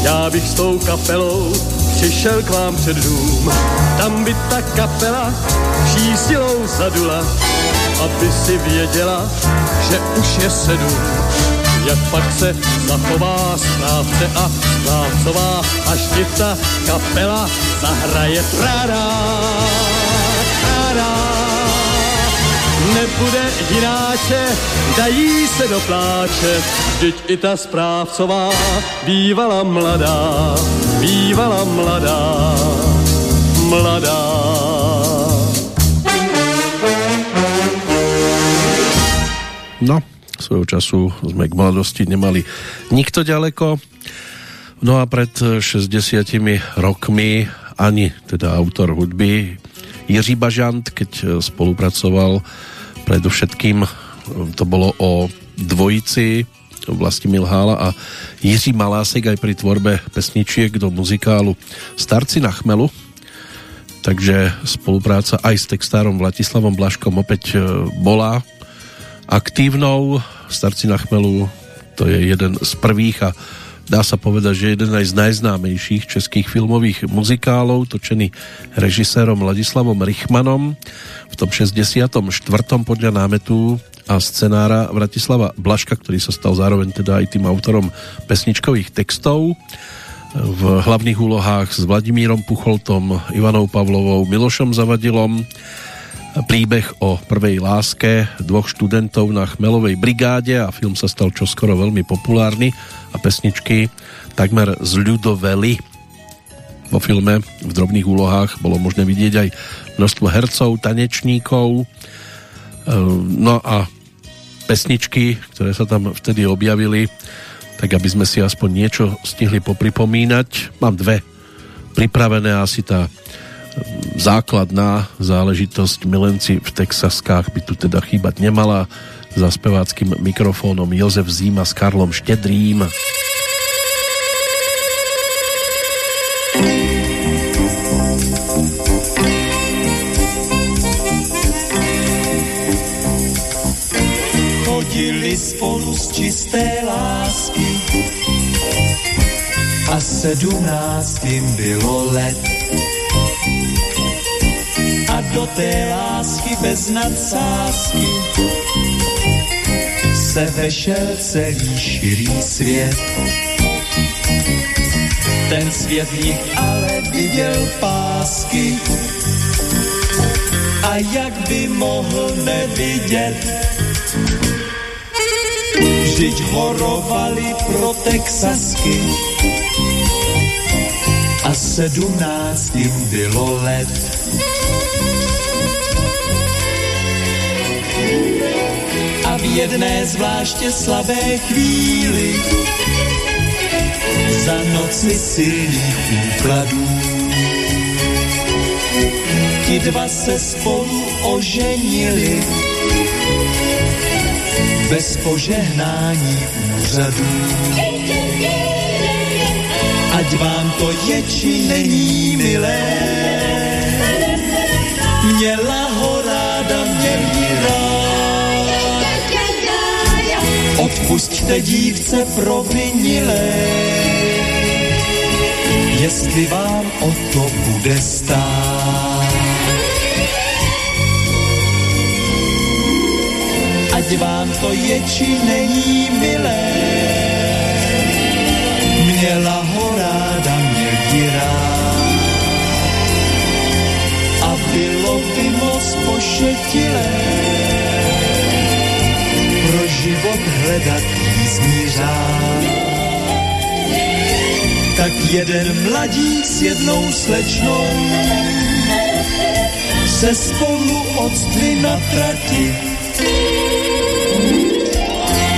já bych s tou kapelou přišel k vám před dům. Tam by ta kapela vší silou zadula, aby si věděla, že už je sedm. Jak pak se zachová správce a správcová, až ti ta kapela zahraje trará, nebude jináče, dají se do pláče, vždyť i ta správcová bývala mladá, bývala mladá, mladá. No, svojho času sme k mladosti nemali nikto ďaleko. No a pred 60 rokmi ani teda autor hudby Jiří Bažant, keď spolupracoval Predovšetkým to bolo o dvojici Vlastimil Hála a Jiří Malásek aj pri tvorbe pesničiek do muzikálu Starci na chmelu. Takže spolupráca aj s textárom Vlatislavom Blaškom opäť bola aktívnou. Starci na chmelu to je jeden z prvých a dá sa povedať, že jeden aj z najznámejších českých filmových muzikálov, točený režisérom Ladislavom Richmanom v tom 64. podľa námetu a scenára Vratislava Blaška, ktorý sa stal zároveň teda aj tým autorom pesničkových textov v hlavných úlohách s Vladimírom Pucholtom, Ivanou Pavlovou, Milošom Zavadilom príbeh o prvej láske dvoch študentov na Chmelovej brigáde a film sa stal čoskoro veľmi populárny a pesničky takmer zľudoveli. Vo filme v drobných úlohách bolo možné vidieť aj množstvo hercov, tanečníkov. No a pesničky, ktoré sa tam vtedy objavili tak aby sme si aspoň niečo stihli popripomínať mám dve pripravené asi tá základná záležitosť milenci v Texaskách by tu teda chýbať nemala za speváckým mikrofónom Jozef Zíma s Karlom Štedrým. Chodili spolu z čisté lásky a sedmnáctým bylo let. Do té lásky bez nadsázky se vešel celý širý svět. Ten svět nich ale viděl pásky a jak by mohl nevidět, vždyť horovali pro Texasky a sedmnáctým bylo let. Jedné zvláště slabé chvíli. Za noci silných úkladů. Ti dva se spolu oženili. Bez požehnání úřadů. Ať vám to je či není milé, měla Odpusťte dívce provinilé, jestli vám o to bude stát. Ať vám to je či není milé, měla ho ráda, měl ji rád. A bylo by moc pošetilé život hledat řád. Tak jeden mladík s jednou slečnou se spolu odstli na trati.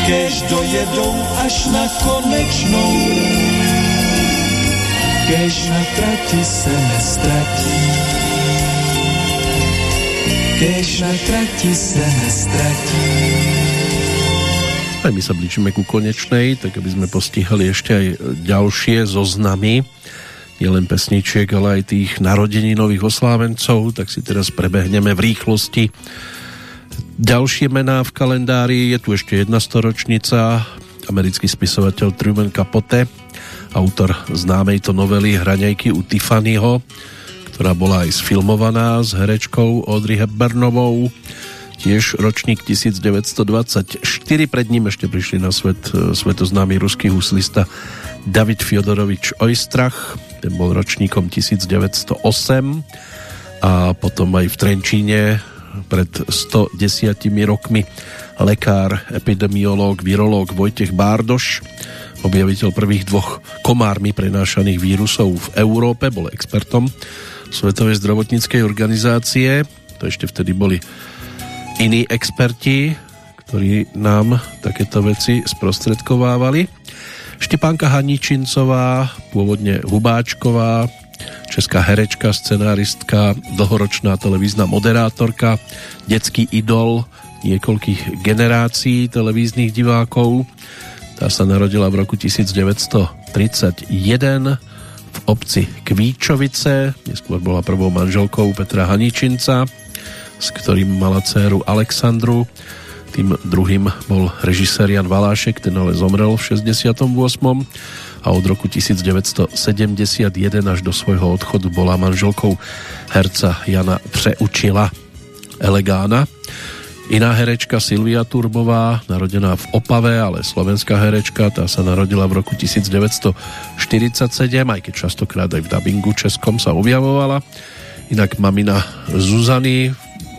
Kež dojedou až na konečnou, kež na trati se nestratí. Kež na trati se nestratí. Aj my sa blížime ku konečnej, tak aby sme postihali ešte aj ďalšie zoznamy nielen pesničiek, ale aj tých narodeninových oslávencov, tak si teraz prebehneme v rýchlosti ďalšie mená v kalendári. Je tu ešte jedna storočnica, americký spisovateľ Truman Capote, autor známej to novely Hraňajky u Tiffanyho, ktorá bola aj sfilmovaná s herečkou Audrey Hepburnovou tiež ročník 1924, pred ním ešte prišli na svet e, svetoznámy ruský huslista David Fyodorovič Ojstrach, ten bol ročníkom 1908 a potom aj v Trenčíne pred 110 rokmi lekár, epidemiológ, virológ Vojtech Bárdoš, objaviteľ prvých dvoch komármi prenášaných vírusov v Európe, bol expertom Svetovej zdravotníckej organizácie. To ešte vtedy boli iní experti, ktorí nám takéto veci sprostredkovávali. Štepánka Haničincová, pôvodne Hubáčková, česká herečka, scenáristka, dlhoročná televízna moderátorka, detský idol niekoľkých generácií televíznych divákov. Tá sa narodila v roku 1931 v obci Kvíčovice, neskôr bola prvou manželkou Petra Haničinca, s ktorým mala dceru Alexandru. Tým druhým bol režisér Jan Valášek, ten ale zomrel v 68. a od roku 1971 až do svojho odchodu bola manželkou herca Jana Přeučila Elegána. Iná herečka Silvia Turbová, narodená v Opave, ale slovenská herečka, tá sa narodila v roku 1947, aj keď častokrát aj v dabingu českom sa objavovala. Inak mamina Zuzany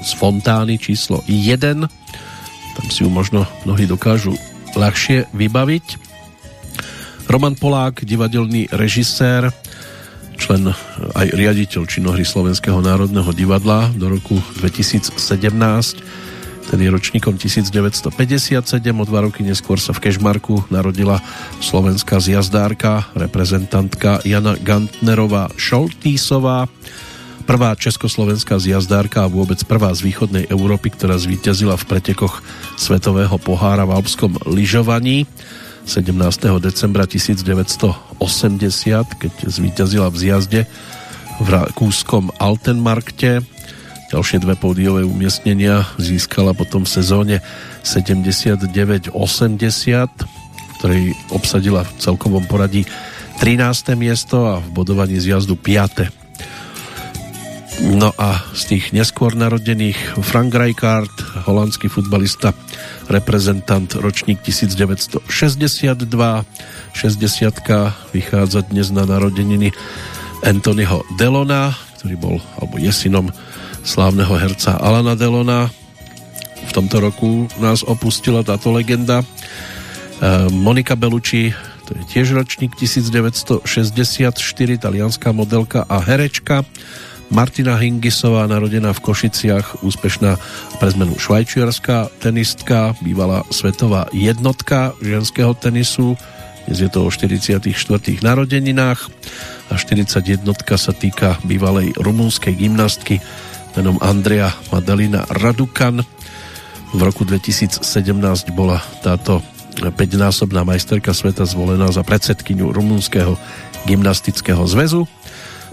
z Fontány číslo 1. Tam si ju možno mnohí dokážu ľahšie vybaviť. Roman Polák, divadelný režisér, člen aj riaditeľ činohry Slovenského národného divadla do roku 2017. Ten je ročníkom 1957, o dva roky neskôr sa v Kešmarku narodila slovenská zjazdárka, reprezentantka Jana Gantnerová Šoltísová, prvá československá zjazdárka a vôbec prvá z východnej Európy, ktorá zvíťazila v pretekoch Svetového pohára v alpskom lyžovaní 17. decembra 1980, keď zvíťazila v zjazde v rakúskom Altenmarkte. Ďalšie dve pódiové umiestnenia získala potom v sezóne 79-80, v ktorej obsadila v celkovom poradí 13. miesto a v bodovaní z jazdu 5. No a z tých neskôr narodených Frank Rijkaard, holandský futbalista, reprezentant ročník 1962, 60 vychádza dnes na narodeniny Anthonyho Delona, ktorý bol, alebo je synom slávneho herca Alana Delona. V tomto roku nás opustila táto legenda. E, Monika Bellucci, to je tiež ročník 1964, talianská modelka a herečka. Martina Hingisová, narodená v Košiciach, úspešná pre zmenu švajčiarská tenistka, bývalá svetová jednotka ženského tenisu, dnes je to o 44. narodeninách a 41. sa týka bývalej rumúnskej gymnastky menom Andrea Madalina Radukan. V roku 2017 bola táto 5-násobná majsterka sveta zvolená za predsedkyňu Rumunského gymnastického zväzu.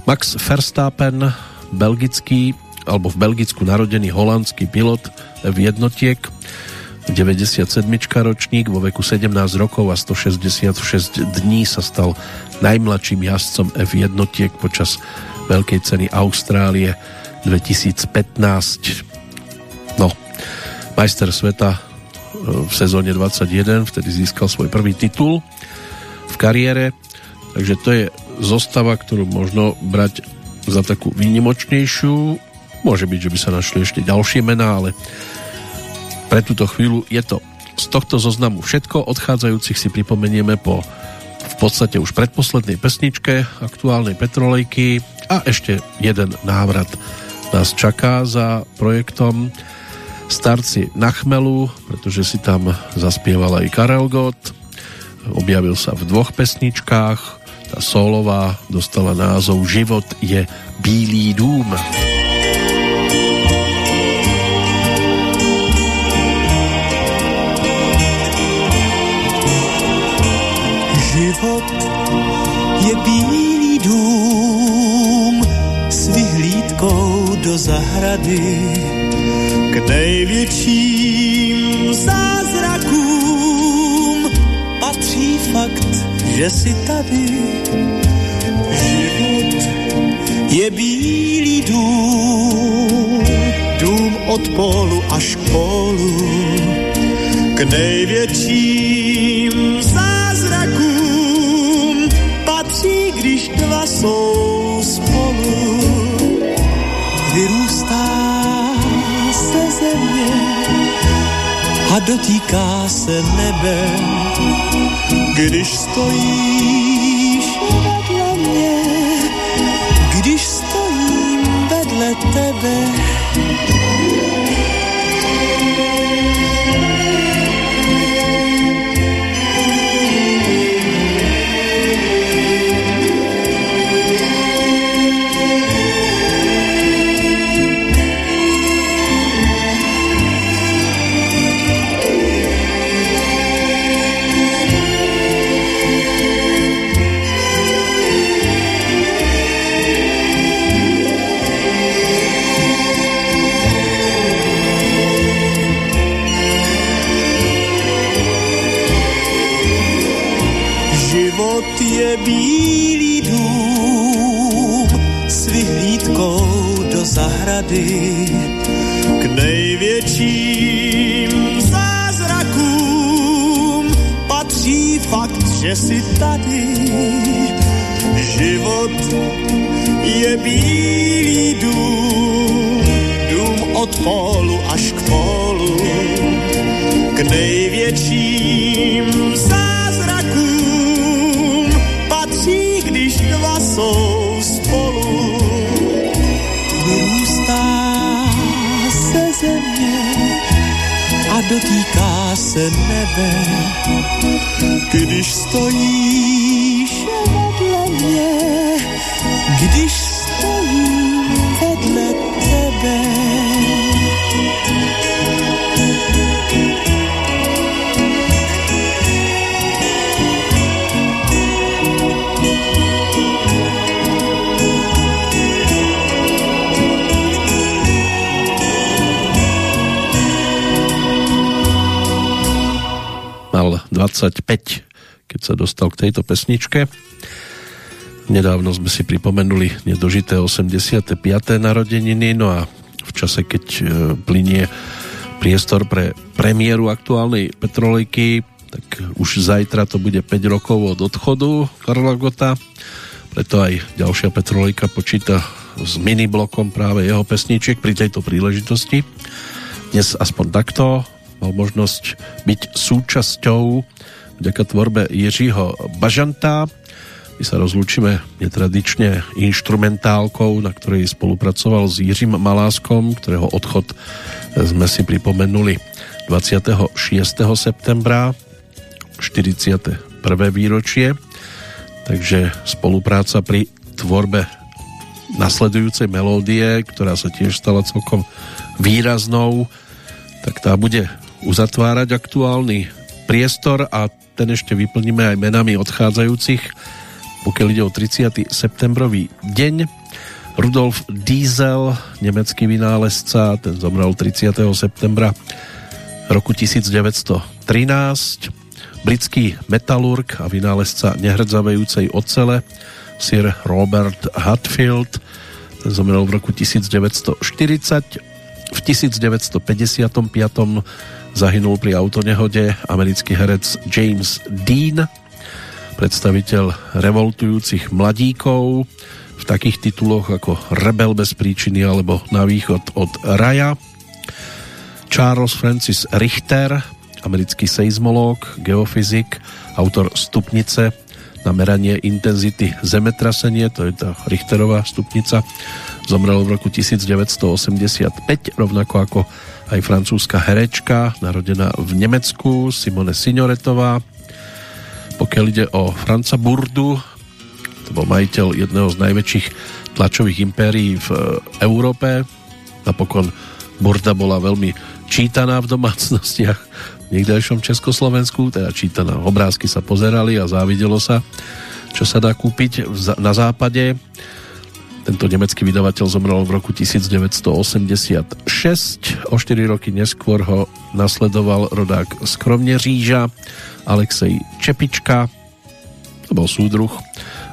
Max Verstappen, belgický alebo v Belgicku narodený holandský pilot v jednotiek 97. ročník vo veku 17 rokov a 166 dní sa stal najmladším jazdcom F jednotiek počas Veľkej ceny Austrálie 2015. No, majster sveta e, v sezóne 21, vtedy získal svoj prvý titul v kariére, takže to je zostava, ktorú možno brať za takú výnimočnejšiu. Môže byť, že by sa našli ešte ďalšie mená, ale pre túto chvíľu je to z tohto zoznamu všetko. Odchádzajúcich si pripomenieme po v podstate už predposlednej pesničke aktuálnej Petrolejky a ešte jeden návrat nás čaká za projektom Starci na chmelu, pretože si tam zaspieval aj Karel Gott. Objavil sa v dvoch pesničkách. Solová dostala názov Život je bílý dům. Život je bílý dům s vyhlídkou do zahrady k největším zázrakům patří fakt, že si tady. Život je bílý dům, dům od polu až k polu, k největším zázrakům patří, když dva jsou spolu. Vyrůstá se země a dotýká se nebe, když stojíš vedle mě, když stojím vedle tebe. Si tady. Život je bílý dům, dům od polu až k polu, k největším zázrakům patří, když dva jsou spolu. Vyrůstá se země a dotýká se nebe, když stojíš vedle mě, když stojím vedle tebe. Mal 25 sa dostal k tejto pesničke. Nedávno sme si pripomenuli nedožité 85. narodeniny, no a v čase, keď e, plinie priestor pre premiéru aktuálnej Petrolejky, tak už zajtra to bude 5 rokov od odchodu Karla Gota, preto aj ďalšia Petrolejka počíta s miniblokom práve jeho pesničiek pri tejto príležitosti. Dnes aspoň takto mal možnosť byť súčasťou vďaka tvorbe Jiřího Bažanta, my sa rozlúčime netradične instrumentálkou, na ktorej spolupracoval s Jiřím Maláskom, ktorého odchod sme si pripomenuli 26. septembra 41. výročie takže spolupráca pri tvorbe nasledujúcej melódie, ktorá sa tiež stala celkom výraznou, tak tá bude uzatvárať aktuálny priestor a ten ešte vyplníme aj menami odchádzajúcich pokiaľ ide o 30. septembrový deň. Rudolf Diesel, nemecký vynálezca, ten zomrel 30. septembra roku 1913. Britský metalurg a vynálezca nehrdzavejúcej ocele Sir Robert Hatfield, ten zomrel v roku 1940. V 1955 zahynul pri autonehode americký herec James Dean, predstaviteľ revoltujúcich mladíkov v takých tituloch ako Rebel bez príčiny alebo Na východ od raja. Charles Francis Richter, americký seizmológ, geofyzik, autor stupnice na meranie intenzity zemetrasenie, to je tá Richterová stupnica, zomrel v roku 1985, rovnako ako aj francúzska herečka, narodená v Nemecku, Simone Signoretová, pokiaľ ide o Franca Burdu, to bol majiteľ jedného z najväčších tlačových impérií v e, Európe. Napokon Burda bola veľmi čítaná v domácnostiach v niekdejšom Československu, teda čítaná. Obrázky sa pozerali a závidelo sa, čo sa dá kúpiť na západe. Tento nemecký vydavateľ zomrel v roku 1986. O 4 roky neskôr ho nasledoval rodák z Kromneříža, Alexej Čepička, to bol súdruh,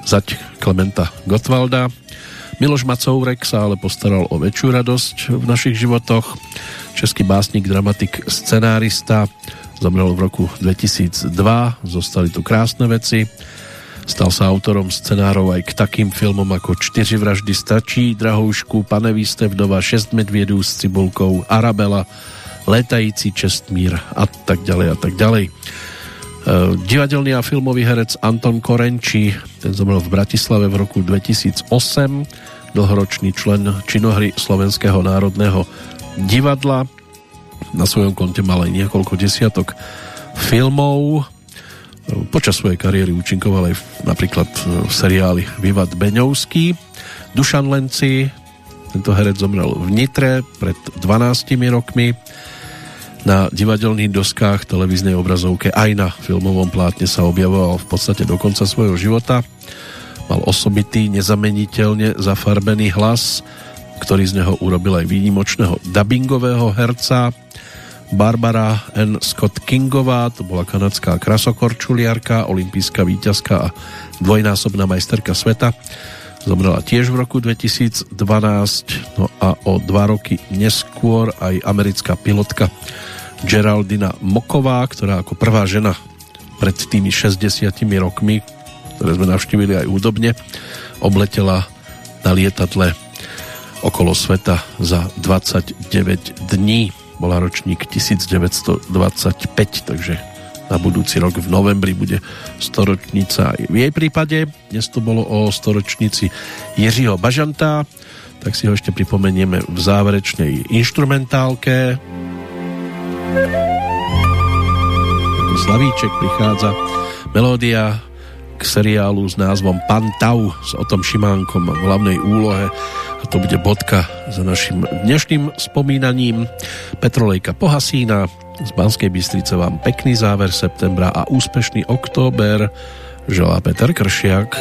zať Klementa Gottwalda. Miloš Macourek sa ale postaral o väčšiu radosť v našich životoch. Český básnik, dramatik, scenárista, zomrel v roku 2002, zostali tu krásne veci. Stal sa autorom scenárov aj k takým filmom ako Čtyři vraždy stačí, Drahoušku, Pane vdova, Šest medviedů s cibulkou, Arabela, Letající čestmír a tak ďalej a tak ďalej. Eh, divadelný a filmový herec Anton Korenči, ten zomrel v Bratislave v roku 2008, dlhoročný člen činohry Slovenského národného divadla. Na svojom konte mal aj niekoľko desiatok filmov. Počas svojej kariéry účinkoval aj v, napríklad v seriáli Vivat Beňovský. Dušan Lenci, tento herec zomrel v Nitre pred 12 rokmi na divadelných doskách, televíznej obrazovke aj na filmovom plátne sa objavoval v podstate do konca svojho života. Mal osobitý, nezameniteľne zafarbený hlas, ktorý z neho urobil aj výnimočného dubbingového herca. Barbara N. Scott Kingová, to bola kanadská krasokorčuliarka, olimpijská víťazka a dvojnásobná majsterka sveta. Zomrela tiež v roku 2012, no a o dva roky neskôr aj americká pilotka Geraldina Moková, ktorá ako prvá žena pred tými 60 rokmi, ktoré sme navštívili aj údobne, obletela na lietadle okolo sveta za 29 dní. Bola ročník 1925, takže na budúci rok v novembri bude storočnica v jej prípade. Dnes to bolo o storočnici Jiřího Bažanta, tak si ho ešte pripomenieme v záverečnej instrumentálke. Slavíček prichádza melódia k seriálu s názvom Pan Tau s Otom Šimánkom v hlavnej úlohe to bude bodka za našim dnešným spomínaním. Petrolejka Pohasína. Z Banskej Bystrice vám pekný záver septembra a úspešný október. Želá Peter Kršiak.